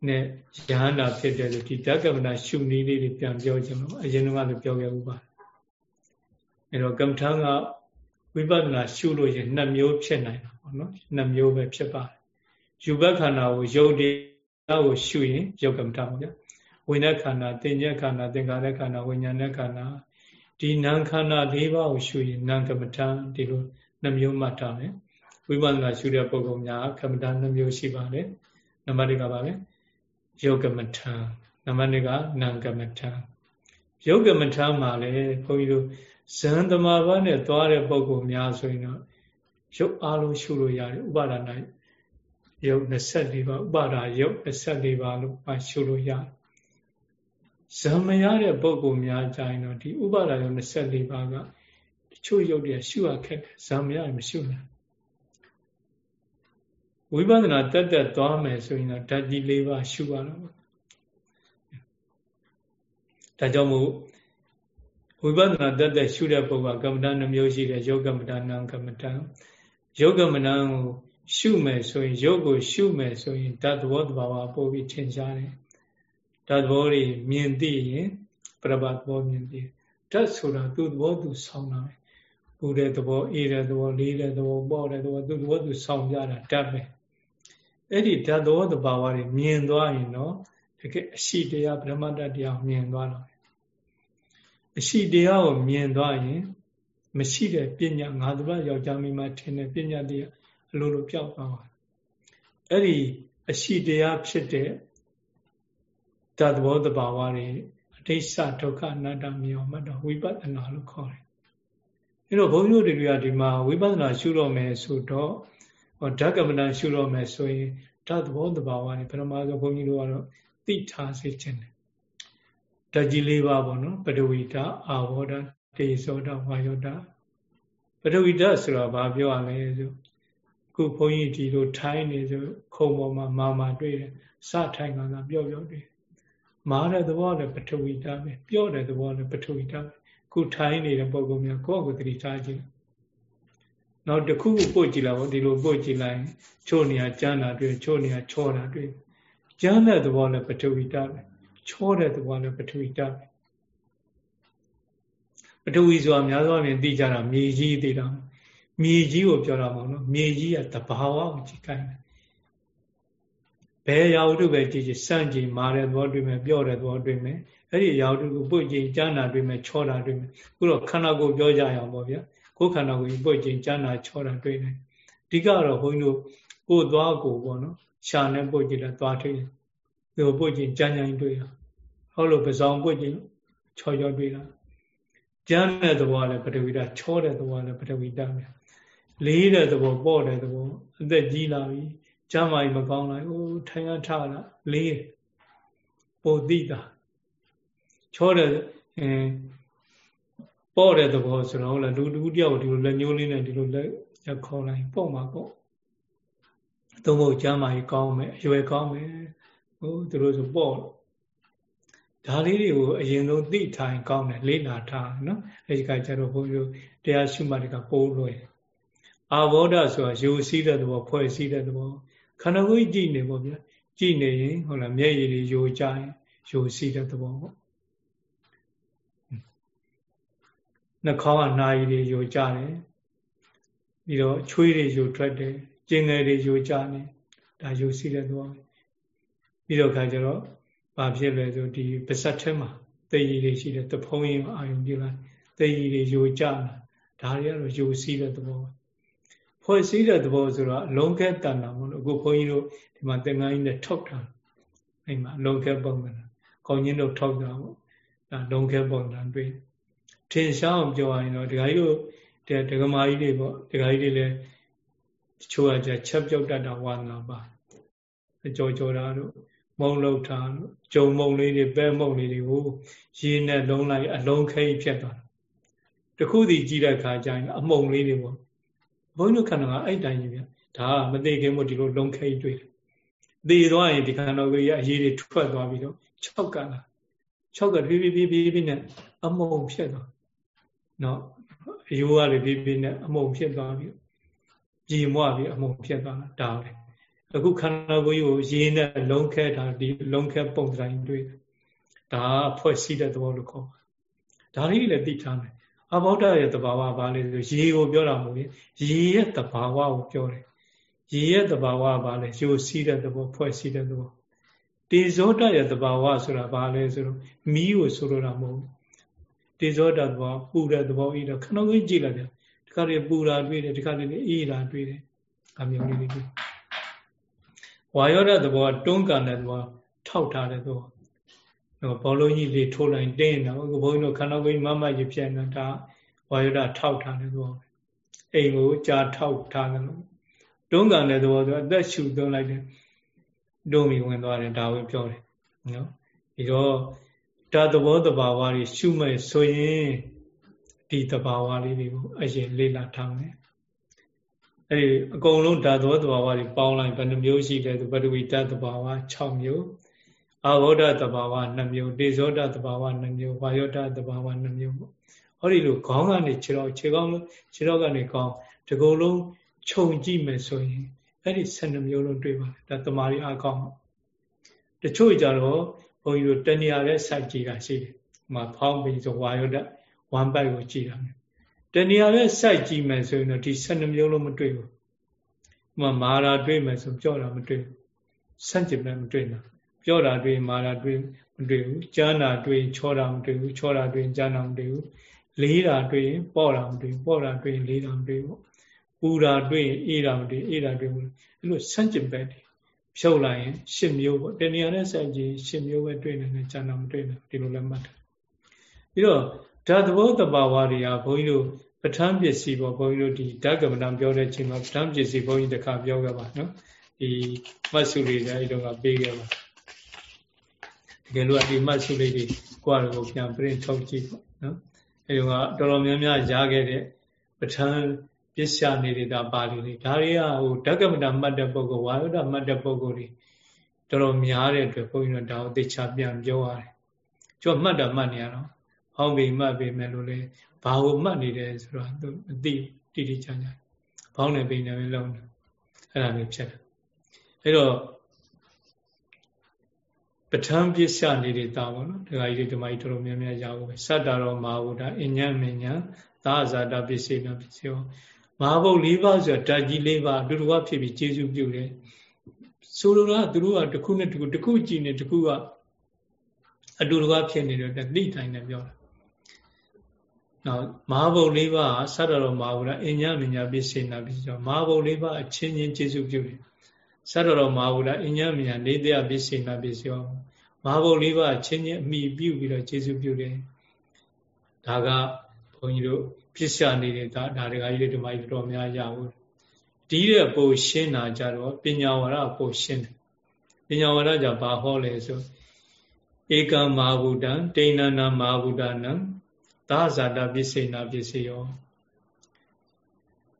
နဲ့ယဟန္တာဖြစ်တယ်လို့ဒီဓကမ္မတာရှုနည်းလေးတွေပြန်ပြောချင်လို့အရင်ကလည်းပြောခဲ့ဥပါအဲ့တော့ကမ္မထံကဝိပဿနာရှုလို့ရင်နှစ်မျိုးဖြစ်နိုင်တာပေါ့နော်နှစ်မျိုးပဲဖြစ်ပါတယ်ယူဘခန္ဓာကိုယုတ် တရားကိုရှုရင်ယုတ်ကမ္မထပေါ့ဗျာဝိညာဉ်ခန္ဓာသင်ညက်ခန္ဓာသင်္ခါရခန္ဓာဝိညာဉ်ခန္ဓာဒီနာမ်ခန္ဓာ၄ပါးကိုရှုရင်နာမ်ကမ္မထဒီလိုနှမျိုးမှတ်ထားမယ်ဝိပဿနာရှုတဲ့ပုဂ္ဂိုလ်များကမ္မထနှမျိုးရှိပါတယ်နံပါတ်1ကပါလဲယောကမ္မထနံပါတ်2ကနာမ်ကမ္မထယောကမ္မထမှာလည်းဘုန်းကြီးတို့ဇန်သမာဘနဲ့သွားတဲ့ပုဂ္ဂိုလ်များဆိုရင်တော့ရုပ်အလုံးရှုလို့ရတယ်ဥပါဒနာ ရုပ်24ပါးဥပါဒါရုပ်24ပါးလို့မှရှုလို့ရတယ်ဇံမရတဲ့ပုဂ္ဂိုလ်များကြရင်တော့ဒီဥပါဒါရုပ်24ပါးကတချို့ရုပ်တွေရှုရခက်တယ်ဇံမရရင်မရှုနိုင်ဝိပဿနာတက်တက်သွားမယ်ဆိုရင်တော့ဓာတ်ကြီး၄ပါးရှုရတော့ဒါကြောင့်မို့ဝိပဿနာတက်တက်ရှုတဲ့ပုဂ္ဂိုလ်ကကမ္မဋ္ဌာန်းနှမျိုးရှိတယ်ယောဂကမ္မဋ္ဌာန်းနာကမ္မဋ္ဌာန်းယောဂကမ္မဋ္ဌာန်းကို ရှုမယ်ဆိုရင်ရုပ်ကိုရှုမယ်ဆိုရင်ဓာတ်သဘောတဘာဝပို့ပြီးထင်ရှားတယ်ဓာတ်သဘောတွေမြင်သိရင်ပရပတ်သဘောမြင်သိဓာတ်ဆိုတာသူ့သဘောသူဆောင်းတာပဲပူတဲ့သဘောအေးတဲ့သဘောလေးတဲ့သဘောပေါ့တဲ့သဘောသူ့သဘောသူဆောင်းပြတာဓာတ်ပဲအဲ့ဒီဓာတ်သဘောတဘာဝတွေမြင်သွားရင်တော့တကယ်အရှိတရားဗြဟ္မတတရားမြင်သွားတော့အရှိတရားကိုမြင်သွားရင် မရှိတဲ့ပညာငါးပါးယောက်ျားမိန်းမထင်တဲ့ပညာတရား အလိုလိုပြောက်သွားပါတယ်အဲ့ဒီအရှိတရားဖြစ်တဲ့ဓာတ်သဘောတဘာဝတွေအတိစ္စဒုက္ခအနတ္တမြောင်မှတ်တော့ဝိပဿနာလို့ခေါ်တယ်အဲ့တော့ဘုန်းကြီးတို့တွေကဒီမှာဝိပဿနာရှုတော့မယ်ဆိုတော့ဟောဓကမဏရှုတော့မယ်ဆိုရင်ဓာတ်သဘောတဘာဝတွေပထမဆုံးဘုန်းကြီးတို့ကတော့သိထားစေခြင်းတယ်ဓာတ်ကြီး၄ပါးပေါ့နော်ပထဝီဓာတ်အာဘောဓာတ်တေဇောဓာတ်ဝါယောဓာတ်ပထဝီဓာတ်ဆိုတာဘာပြောရလဲဆို ခုဘုန်းကြီးဒီလိုထိုင်းနေဆိုခုံပေါ်မှာမာမာတွေ့တယ်စထိုင်ကသာပြော့ပြော့တွေ့မာတဲ့သဘောလည်းပထဝီဓာတ်ပဲပြော့တဲ့သဘောလည်းပထဝီဓာတ်ပဲခုထိုင်းနေတဲ့ပုံကောင်များကိုယ့်ကိုယ်သတိထားကြည့်နောက်တစ်ခုခုပို့ကြည့်လိုက်ပေါ့ဒီလိုပို့ကြည့်လိုက်ချို့နေရာကျမ်းတာတွေ့ချို့နေရာချောတာတွေ့ကျမ်းတဲ့သဘောလည်းပထဝီဓာတ်ပဲချောတဲ့သဘောလည်းပထဝီဓာတ်ပဲပထဝီဆိုတာများသောအားဖြင့်သိကြတာမြေကြီးသိတာ မြေကြီးကိုပြောတာမဟုတ်နော်မြေကြီးကတဘာဝကိုကြည့်ခိုင်းတယ်ဘယ်ရာဟုတုပဲကြည့်ကြည့်စန့်ကြည့်မာတဲ့သဘောတွေ့မယ်ပြော့တဲ့သဘောတွေ့မယ်အဲ့ဒီရာဟုတုကိုပုတ်ကြည့်ကြားနာတွေ့မယ်ချောတာတွေ့မယ်ခုတော့ခန္ဓာကိုယ်ပြောကြရအောင်ပေါ့ဗျာကိုယ်ခန္ဓာကိုယ်ပုတ်ကြည့်ကြားနာချောတာတွေ့တယ်အဓိကတော့ဘုန်းကြီးတို့ကိုယ်သွားကိုပေါ့နော်ရှာနဲ့ပုတ်ကြည့်တာသွားထိတယ်ဒီပုတ်ကြည့်ကြမ်းကြမ်းတွေ့တာဟုတ်လို့ပဇောင်ပုတ်ကြည့်ချောချောတွေ့တာကျမ်းတဲ့သဘောလည်းပထဝီဓာတ်ချောတဲ့သဘောလည်းပထဝီဓာတ်ပဲ လေးတဲ့သဘောပေါ့တဲ့သဘောအသက်ကြီးလာပြီကျမ်းမာကြီးမကောင်းလိုက်ဟိုထိုင်ရထလာလေးပိုတိတာချောတဲ့အဲပေါ့တဲ့သဘောဆိုတော့ဟုတ်လားလူတူတယောက်ဒီလိုလက်ညှိုးလေးနဲ့ဒီလိုလက်ရခေါ်လိုက်ပေါ့မှာပေါ့သုံးဖို့ကျမ်းမာကြီးကောင်းမယ်အရွယ်ကောင်းမယ်ဟိုသူတို့ဆိုပေါ့ဒါလေးတွေကိုအရင်ဆုံးသိထိုင်ကောင်းတယ်လေးလာထားနော်အဲဒီကကျတော့ဘုန်းကြီးတို့တရားရှုမှတ်တွေကပိုးလွယ် အာဘောဓဆိုတာယူစည်းတဲ့သဘောဖွဲ့စည်းတဲ့သဘောခန္ဓာကိုယ်ကြည့်နေပေါ့ဗျာကြည့်နေရင်ဟုတ်လားမျက်ရည်တွေယိုကြရင်ယိုစည်းတဲ့သဘောပေါ့နှာခေါင်းကနာရီတွေယိုကြတယ်ပြီးတော့ချွေးတွေယိုထွက်တယ်ကျင်ငယ်တွေယိုကြတယ်ဒါယိုစည်းတဲ့သဘောပြီးတော့ခါကျတော့ဘာဖြစ်လဲဆိုဒီပါဇက်ထဲမှာသိရည်တွေရှိတယ်တဖုံးရင်အာယုံပြလိုက်သိရည်တွေယိုကြလာဒါတွေကတော့ယိုစည်းတဲ့သဘော ဖွဲ့စည်းတဲ့သဘောဆိုတော့အလုံးခဲတန်တာမဟုတ်လို့အခုဘုန်းကြီးတို့ဒီမှာသင်္ကန်းကြီးနဲ့ထောက်တာအဲ့မှာအလုံးခဲပုံစံကောင်းကြီးတို့ထောက်တာပေါ့ဒါလုံးခဲပုံစံတွေ့ထင်ရှားအောင်ပြောရရင်တော့ဒကာကြီးတို့ဒကမာကြီးတွေပေါ့ဒကာကြီးတွေလည်းတချို့ကကြချက်ပြုတ်တတ်တာဝါသနာပါအကြောကြောတာတို့မုံလောက်တာတို့ဂျုံမုံလေးတွေပဲမုံလေးတွေကိုရေနဲ့လုံးလိုက်အလုံးခဲဖြစ်သွားတခုစီကြည့်တဲ့အခါကျရင်အမုံလေးတွေပေါ့ ဘုန်းကြီးတို့ခန္ဓာကအဲ့တိုင်းကြီးဗျဒါကမသိခင်မို့ဒီလိုလုံးခဲတွေ့တယ်သေသွားရင်ဒီခန္ဓာကိုယ်ကြီးအရေးတွေထွက်သွားပြီးတော့၆ကလာ၆ကဖြည်းဖြည်းဖြည်းဖြည်းနဲ့အမုံဖြစ်သွားနော်အယိုးကလည်းပြပြနဲ့အမုံဖြစ်သွားပြီပြည်မွပြီးအမုံဖြစ်သွားတာဒါပဲအခုခန္ဓာကိုယ်ကြီးကိုရင်းနဲ့လုံးခဲတာဒီလုံးခဲပုံစံတွေ့ဒါဖွဲ့စည်းတဲ့သဘောလို့ခေါ်ပါဒါလေးလည်းသိထားမယ် အဘောဓရဲ့တဘာဝဘာလဲဆိုရေကိုပြောတာမဟုတ်ဘူးရေရဲ့တဘာဝကိုပြောတယ်ရေရဲ့တဘာဝဘာလဲရိုစီးတဲ့သဘောဖွဲ့စည်းတဲ့သဘောတေဇောတရဲ့တဘာဝဆိုတာဘာလဲဆိုတော့မီးကိုဆိုလိုတာမဟုတ်ဘူးတေဇောတသဘောပူတဲ့သဘောဤတော့ခဏလေးကြည့်လိုက်တယ်ဒီခါလေးပူတာတွေ့တယ်ဒီခါလေးအေးတာတွေ့တယ်အမျိုးလေးတွေတွေ့ဝါယောဒသဘောတွန်းကန်တဲ့သဘောထောက်ထားတဲ့သဘော ဘောလုံးကြီးလေးထိုးလိုက်တင်းတော့ဘုန်းကြီးတို့ခန္ဓာကိုယ်မမကြီးပြတ်နေတာဝါယောဒထောက်ထားတဲ့သဘောအိမ်ကိုကြာထောက်ထားတယ်လို့တွန်းကန်တဲ့သဘောဆိုအသက်ရှူသွင်းလိုက်တယ်တွန်းပြီးဝင်သွားတယ်ဒါပဲပြောတယ်နော်ဒီတော့ဒါသဘောတဘာဝတွေရှုမဲ့ဆိုရင်ဒီတဘာဝလေးတွေကိုအရင်လေ့လာထားမယ်အဲဒီအကုန်လုံးဓာတ်သောတဘာဝတွေပေါင်းလိုက်ဘယ်နှမျိုးရှိလဲဆိုပထဝီဓာတ်တဘာဝ6မျိုး အာဘောဓတဘာဝ2မျိုးတေဇောဓတဘာဝ2မျိုးဝါယောဓတဘာဝ2မျိုးပေါ့ဟောဒီလိုခေါင်းကနေခြေတော်ခြေကောင်းခြေတော်ကနေကောင်းဒီကုလုံးခြုံကြည့်မယ်ဆိုရင်အဲ့ဒီ12မျိုးလုံးတွေ့ပါတယ်ဒါတမာရီအကောင်းတချို့ကြတော့ဘုန်းကြီးတို့တဏှာရဲ့စိုက်ကြည့်တာရှိတယ်။မှာဖောင်းပြီးဆိုဝါယောဓာတ်ဝမ်ပိုက်ကိုကြည့်တာမျိုးတဏှာရဲ့စိုက်ကြည့်မယ်ဆိုရင်တော့ဒီ12မျိုးလုံးမတွေ့ဘူး။မှာမာရာတွေ့မယ်ဆိုကြော့တာမတွေ့ဘူး။ဆန့်ကျင်မဲ့မတွေ့ဘူး။ ပြောတာတွေ့မာရာတွေ့မတွေ့ဘူး။ကြားနာတွေ့ချောတာမတွေ့ဘူး။ချောတာတွေ့ကြားနာမတွေ့ဘူး။လေးတာတွေ့ရင်ပေါ့တာမတွေ့ဘူး။ပေါ့တာတွေ့ရင်လေးတာမတွေ့ဘူး။ပူတာတွေ့ရင်အေးတာမတွေ့အေးတာတွေ့ဘူး။အဲ့လိုဆန့်ကျင်ဘက်တွေဖြုတ်လိုက်ရင်၈မျိုးပေါ့တဏှာနဲ့စိုက်ကြည့်၈မျိုးပဲတွေ့နေတယ်ကျန်တာမတွေ့ဘူးဒီလိုလည်းမှတ်တယ်ပြီးတော့ဓာတ်သဘောတဘာဝတွေကဘုန်းကြီးတို့ပဋ္ဌာန်းပစ္စည်းပေါ့ဘုန်းကြီးတို့ဒီဓာတ်ကမ္မဋ္ဌာန်းပြောတဲ့အချိန်မှာပဋ္ဌာန်းပစ္စည်းဘုန်းကြီးတစ်ခါပြောခဲ့ပါနော်ဒီမှတ်စုလေးတွေအဲ့တော့ကပေးခဲ့ပါ တကယ်လို့ဒီမှတ်စုလေးတွေကိုယ့်အကိုပြန်ပြင်းထုတ်ကြည့်ပေါ့နော်အဲ့တော့ကတော်တော်များများရခဲ့တဲ့ပဋ္ဌာန်းပစ္စယနေတာပါဠိလေးဒါတွေကဟိုဓကမတာမှတ်တဲ့ပုဂ္ဂိုလ်ဝါယဒမှတ်တဲ့ပုဂ္ဂိုလ်တွေတော်တော်များတဲ့အတွက်ဘုန်းကြီးတို့ဒါကိုသိချပြန်ပြောရတယ်ကျော်မှတ်တာမှတ်နေရတော့ဟောင်းပြီးမှတ်ပြီးမယ်လို့လေဘာကိုမှတ်နေတယ်ဆိုတော့သူအတိတိတိကျကျဘောင်းနေပြီးနေပဲလုံးတယ်အဲ့ဒါမျိုးဖြစ်တယ်အဲ့တော့ ပဋ္ဌာန်းပစ္စယနေတာပေါ့နော်ဒကာကြီးတွေဓမ္မကြီးတော်တော်များများရအောင်ပဲစတ္တရောမာဟုတာအဉ္ဉမဉ္ဉသာဇာတာပစ္စေနပစ္စယောမဟာဘုတ်၄ပါးဆိုတာဓာတ်ကြီး၄ပါးအတူတူဖြစ်ပြီးကျေစုပြုတယ်ဆိုလိုတာသူတို့ကတစ်ခုနဲ့တစ်ခုတစ်ခုကြည့်နေတစ်ခုကအတူတူဖြစ်နေတယ်သိတိုင်းနဲ့ပြောတာနောက်မဟာဘုတ်၄ပါးဆတ္တရောမဟာဘုရားအညမညာပစ္စေနာပစ္စယောမဟာဘုတ်၄ပါးအချင်းချင်းကျေစုပြုတယ် ဆတ္တရောမဟာဘုရားအညမညာနေတရားပစ္စေနာပစ္စယောမဟာဘုတ်၄ပါးအချင်းချင်းအမိပြုပြီးတော့ကျေစုပြုတယ်ဒါကဘုန်းကြီးတို့ပြစ်ရှာနေတဲ့ဒါဒါဒကာကြီးတွေဒီမှာတော်များရဘူးဒီတဲ့ပို့ရှင်းတာကြတော့ပညာဝရပို့ရှင်းတယ်ပညာဝရကြဘာဟောလဲဆိုဧကံမာဟုတံတိဏနာမာဟုတနံသာဇာတပစ္စေနာပစ္စယော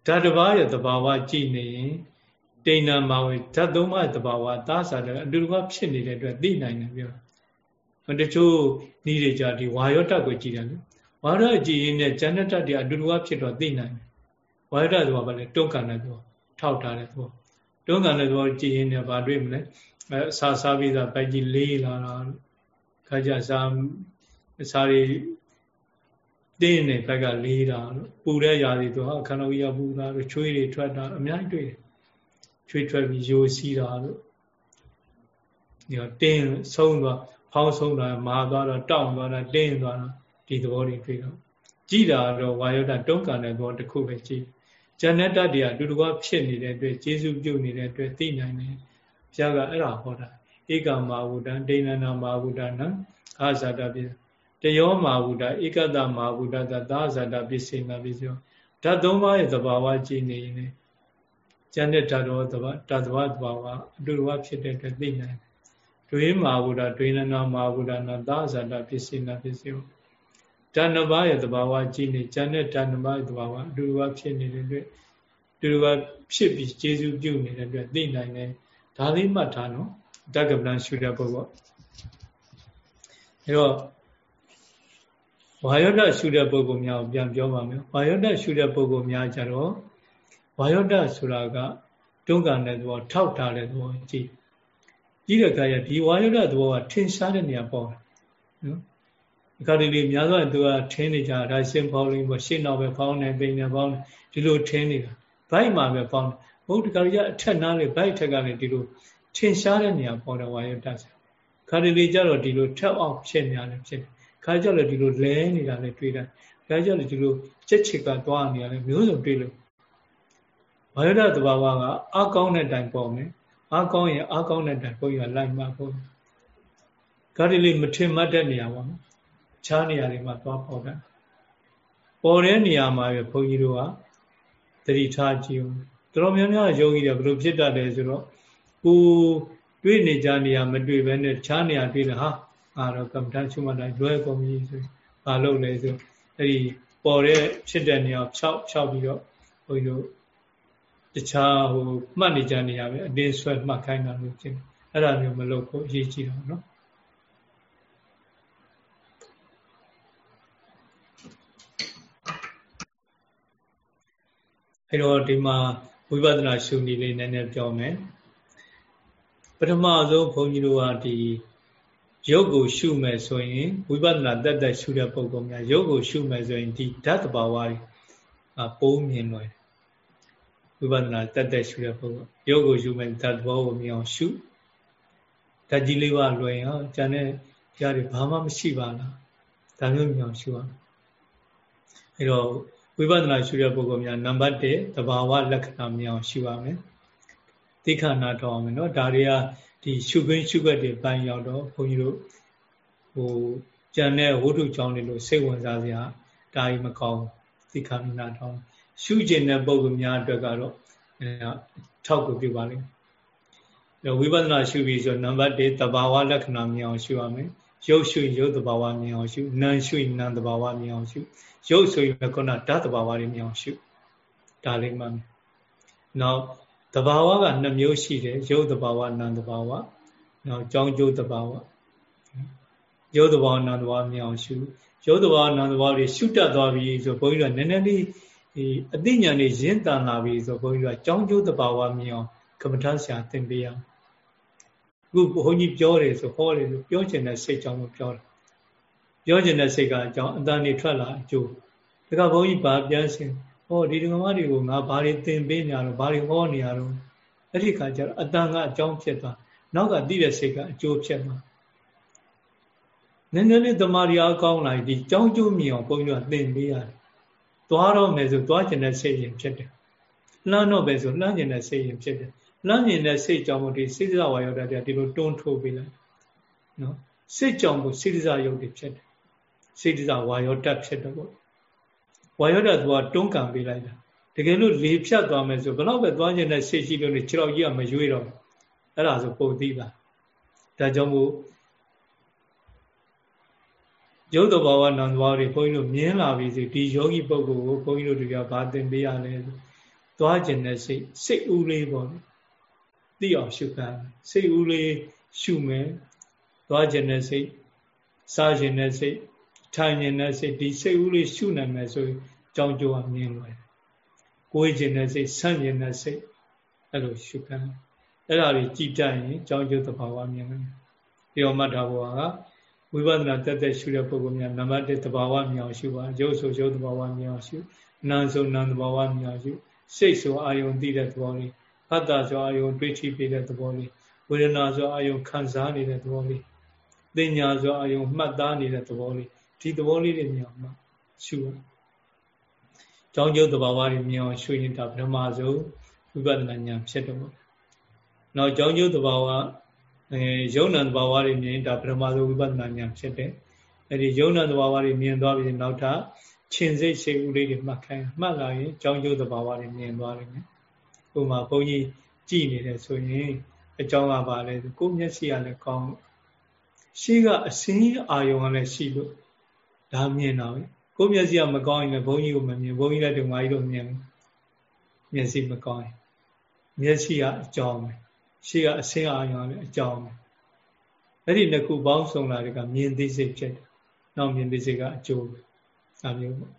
ဓာတ်တစ်ပါးရဲ့သဘာဝကြည့်နေရင် တိဏမာဝေဓာတ်သုံးပါးရဲ့သဘာဝသာဇာတအတူတူဖြစ်နေတဲ့အတွက်သိနိုင်တယ်ပြောတချို့ဤတွေကြဒီဝါယောတတ်ကိုကြည့်တယ်ဝါရကြည်ရင်နဲ့ဇဏတတ်တွေအတူတူဖြစ်တော့သိနိုင်တယ်ဝါရဆိုတာဘာလဲတွန်းကန်တဲ့သူထောက်ထားတဲ့သူတွန်းကန်တဲ့သူကြည်ရင်နဲ့ဘာတွေ့မလဲအဲဆာစားပြီးသားပိုက်ကြီးလေးလာတာခါကြစားစားရီတင်းနေဘက်ကလေးတာပူတဲ့ຢာတွေသူဟာခန္ဓာကြီးပူတာတို့ချွေးတွေထွက်တာအများကြီးတွေ့တယ် ချွေးထွက်ပြီးယိုစီးတာတို့ညတင်းဆုံးသွားဖောင်းဆုံးတာမာသွားတော့တောင့်သွားတာတင်းသွားတာဒီသဘောတွေတွေ့တော့ကြည်တာတော့ဝါယောဒတုံးကန်တဲ့သဘောတစ်ခုပဲကြည်ဇဏတတ္တရာအတူတကွဖြစ်နေတဲ့အတွက်ကျေစုပြုတ်နေတဲ့အတွက်သိနိုင်တယ်ဘုရားကအဲ့ဒါဟောတာဧကမာဝုဒံဒိဏနာမာဝုဒနံအာဇာတပိတယောမာဝုဒဧကတမာဝုဒတသာဇာတပိစေနာပိစေဓာတ်သုံးပါးရဲ့သဘာဝကြည်နေရင်လေ ကျန်တဲ့ဓာတ်တော်သဘာဓာတ်သဘာဝအတူတကွဖြစ်တဲ့အတွက်သိနိုင်တယ်ဒွေမာဝုဒဒွေနနာမာဝုဒနာသာဇာတပိစေနာပိစေဓာတ်နှစ်ပါးရဲ့သဘာဝကြည့်နေဉာဏ်နဲ့ဓာတ်နှစ်ပါးရဲ့သဘာဝအတူတူဖြစ်နေတဲ့အတွက်တူတူဖြစ်ပြီးကျေစုပြုနေတဲ့အတွက်သိနိုင်တယ်ဒါလေးမှတ်ထားနော်ဓာတ်ကပ္ပဏရှုတဲ့ပုဂ္ဂိုလ်အဲတော့ဝါယောဒရှုတဲ့ပုဂ္ဂိုလ်များကိုပြန်ပြောပါမယ်ဝါယောဒရှုတဲ့ပုဂ္ဂိုလ်များကြတော့ ဝါယောဒဆိုတာကတွန်းကန်တဲ့သဘောထောက်ထားတဲ့သဘောကြည့်ကြည့်တဲ့အခါကျဒီဝါယောဒသဘောကထင်ရှားတဲ့နေရာပေါ်တယ်နော်အခါတလေများသောသူကထင်းနေကြဒါရှင်းပေါင်းလေးပေါ့ရှင်းတော့ပဲပေါင်းနေပိန်နေပေါင်းဒီလိုထင်းနေတာဘိုက်မှာပဲပေါင်းဘုဒ္ဓကာရအထက်နားလေးဘိုက်ထက်ကလည်းဒီလိုထင်ရှားတဲ့နေရာပေါ်တယ်ဝါယောဒဆိုခါတလေကြတော့ဒီလိုထက်အောင်ဖြစ်နေရတယ်ဖြစ်တယ်ခါကြလည်းဒီလိုလဲနေတာလည်းတွေ့တယ်ခါကြလည်းဒီလိုချက်ချစ်ကသွားနေရတယ်မျိုးစုံတွေ့လို့ ဘာယဒသဘာဝကအကောင်းတဲ့တိုင်ပေါ်မယ်အကောင်းရင်အကောင်းတဲ့တိုင်ဘုန်းကြီးကလိုက်မှဘုန်းခါတလေမထင်မှတ်တဲ့နေရာပါနော်ခြားနေရာတွေမှာသွားပေါ်တယ်ပေါ်တဲ့နေရာမှာပဲဘုန်းကြီးတို့ကတတိထားကြည့်အောင်တော်များများယောဂီတွေဘယ်လိုဖြစ်တတ်လဲဆိုတော့ကိုတွေ့နေကြနေရမတွေ့ဘဲနဲ့ခြားနေရတွေ့တယ်ဟာအာတော့ကမ္မဋ္ဌာန်းရှုမှတ်တိုင်းလွဲကုန်ပြီဆိုဘာလုပ်လဲဆိုအဲ့ဒီပေါ်တဲ့ဖြစ်တဲ့နေရာဖြောက်ဖြောက်ပြီးတော့ဘုန်းကြီးတို့ တခြားဟိုမှတ်နေကြနေရပဲအတင်းဆွဲမှတ်ခိုင်းတာလို့ဖြစ်တယ်အဲ့ဒါမျိုးမလုပ်ဖို့အရေးကြီးတော့နော်အဲ့တော့ဒီမှာဝိပဿနာရှုနည်းလေးနည်းနည်းပြောမယ်ပထမဆုံးဘုန်းကြီးတို့ကဒီရုပ်ကိုရှုမယ်ဆိုရင်ဝိပဿနာတက်တက်ရှုတဲ့ပုံကောင်များရုပ်ကိုရှုမယ်ဆိုရင်ဒီဓာတ်တဘာဝတွေအပိုးမြင်လွယ် ဝိပဿနာတက်တက်ရှုတဲ့ပုံကောင်ရုပ်ကိုရှုမယ်ဓာတ်တဘာဝကိုမြင်အောင်ရှုဓာတ်ကြီးလေးပါလွယ်ရင်ကျန်တဲ့ကြားတွေဘာမှမရှိပါလားဒါမျိုးမြင်အောင်ရှုအောင်အဲတော့ဝိပဿနာရှုတဲ့ပုံကောင်များနံပါတ်1တဘာဝလက္ခဏာမြင်အောင်ရှုရမယ်သိခဏထောင်းအောင်မယ်နော်ဒါတွေကဒီရှုခွင်းရှုခွက်တွေပိုင်းရောက်တော့ဘုန်းကြီးတို့ဟိုကြံတဲ့ဝိတုကြောင်းတွေလို့စိတ်ဝင်စားစရာဒါကြီးမကောင်းသိခဏထောင်း ရှုကျင်တဲ့ပုံကများအတွက်ကတော့ထောက်ကူပြုပါလိမ့်မယ်ဝိပဿနာရှုပြီးဆိုနံပါတ်1တဘာဝလက္ခဏာမြင်အောင်ရှုရမယ်ရုပ်ရှုရုပ်တဘာဝမြင်အောင်ရှုနာမ်ရှုနာမ်တဘာဝမြင်အောင်ရှုရုပ်ဆိုရင်ခုနဓာတ်တဘာဝတွေမြင်အောင်ရှုဒါလေးမှမယ်နောက်တဘာဝက2မျိုးရှိတယ်ရုပ်တဘာဝနာမ်တဘာဝနောက်ကြောင်းကျိုးတဘာဝရုပ်တဘာဝနာမ်တဘာဝမြင်အောင်ရှုရုပ်တဘာဝနာမ်တဘာဝတွေရှုတတ်သွားပြီဆိုဘုန်းကြီးကနည်းနည်းလေး ဒီအသိဉာဏ်တွေရင့်တန်လာပြီဆိုဘုန်းကြီးကကြောင်းကျိုးတဘာဝမြင်အောင်ကမ္မထဆရာသင်ပေးရအောင်အခုဘုန်းကြီးပြောတယ်ဆိုဟောတယ်လို့ပြောချင်တဲ့စိတ်ကြောင့်လို့ပြောတာပြောချင်တဲ့စိတ်ကအကြောင်းအတန်နေထွက်လာအကျိုးဒါကဘုန်းကြီးဗာပြန်စင်ဟောဒီဓမ္မတွေကိုငါဘာတွေသင်ပေးနေရတော့ဘာတွေဟောနေရတော့အဲ့ဒီခါကျတော့အတန်ကအကြောင်းဖြစ်သွားနောက်ကသိတဲ့စိတ်ကအကျိုးဖြစ်မှာနည်းနည်းလေးတမာရီအကောင်းလာဒီကြောင်းကျိုးမြင်အောင်ဘုန်းကြီးကသင်ပေးရတယ် သွားတော့မယ်ဆိုသွားကျင်တဲ့စိတ်ရင်ဖြစ်တယ်လှမ်းတော့ပဲဆိုလှမ်းကျင်တဲ့စိတ်ရင်ဖြစ်တယ်လှမ်းကျင်တဲ့စိတ်ကြောင့်မို့ဒီစိတ်စဝါရောက်တဲ့ဒီလိုတွန်းထိုးပေးလိုက်နော်စိတ်ကြောင့်မို့စိတ်စရုပ်တွေဖြစ်တယ်စိတ်စဝါရောတက်ဖြစ်တယ်ပေါ့ဝါယောဒသူကတွန်းကန်ပေးလိုက်တာတကယ်လို့လေဖြတ်သွားမယ်ဆိုဘလောက်ပဲသွားကျင်တဲ့စိတ်ရှိလို့နေခြေတော်ကြီးကမရွေးတော့အဲ့ဒါဆိုပုံသိတာဒါကြောင့်မို့ ရုပ်တဘာဝနာမ်တဘာဝတွေဘုန်းကြီးတို့မြင်လာပြီစီဒီယောဂီပုဂ္ဂိုလ်ကိုဘုန်းကြီးတို့တွေကဘာသင်ပေးရလဲသွားကျင်တဲ့စိတ်စိတ်ဦးလေးပေါ့သိအောင်ရှုခံစိတ်ဦးလေးရှုမယ်သွားကျင်တဲ့စိတ်စားကျင်တဲ့စိတ်ထိုင်နေတဲ့စိတ်ဒီစိတ်ဦးလေးရှုနိုင်မယ်ဆိုရင်ကြောင်းကျိုးကမြင်လို့ကိုယ်ကျင်တဲ့စိတ်ဆန့်ကျင်တဲ့စိတ်အဲ့လိုရှုခံအဲ့ဒါတွေကြည်တတ်ရင်ကြောင်းကျိုးသဘာဝမြင်မယ်ဒီအောင်မှတ်ထားဖို့က ဝိပဿနာတက်တက်ရှုတဲ့ပုဂ္ဂိုလ်များနံပါတ်1သဘာဝမြင်အောင်ရှုပါရုပ်ဆိုရုပ်သဘာဝမြင်အောင်ရှုနာမ်ဆိုနာမ်သဘာဝမြင်အောင်ရှုစိတ်ဆိုအာယုံသိတဲ့သဘောလေးဖတ်တာဆိုအာယုံတွေးထိပေးတဲ့သဘောလေးဝေဒနာဆိုအာယုံခံစားနေတဲ့သဘောလေးပညာဆိုအာယုံမှတ်သားနေတဲ့သဘောလေးဒီသဘောလေးတွေမြင်အောင်ရှုရ။ကြောင်းကျုပ်သဘာဝတွေမြင်အောင်ရှုရင်ဒါပထမဆုံးဝိပဿနာဉာဏ်ဖြစ်တော့။နောက်ကြောင်းကျုပ်သဘာဝ အဲယုံနာသဘာဝတွေမြင်ဒါပထမဆုံးဝိပဿနာဉာဏ်ဖြစ်တယ်။အဲဒီယုံနာသဘာဝတွေမြင်သွားပြီးနောက်ထပ်ချင်းစိတ်စိတ်ဦးလေးတွေမှတ်ခိုင်းမှတ်လာရင်ကြောင်းကျုပ်သဘာဝတွေမြင်သွားလိမ့်မယ်။ဥပမာဘုန်းကြီးကြည်နေတယ်ဆိုရင်အကြောင်းကပါလဲကိုယ်မျက်စိကလည်းကောင်းရှိကအစင်းအာယုံကလည်းရှိလို့ဒါမြင်တော့ကိုမျက်စိကမကောင်းရင်လည်းဘုန်းကြီးကိုမမြင်ဘုန်းကြီးလည်းဒီမာကြီးတို့မြင်မျက်စိမကောင်းရင်မျက်စိကအကြောင်းပဲ ရှေ့ကအဆင်းအာရုံလည်းအကြောင်းပဲအဲ့ဒီနှစ်ခုပေါင်းစုံလာတဲ့ကမြင်သိစိတ်ဖြစ်တယ်နောက်မြင်သိစိတ်ကအကျိုးပဲဒါမျိုးပေါ့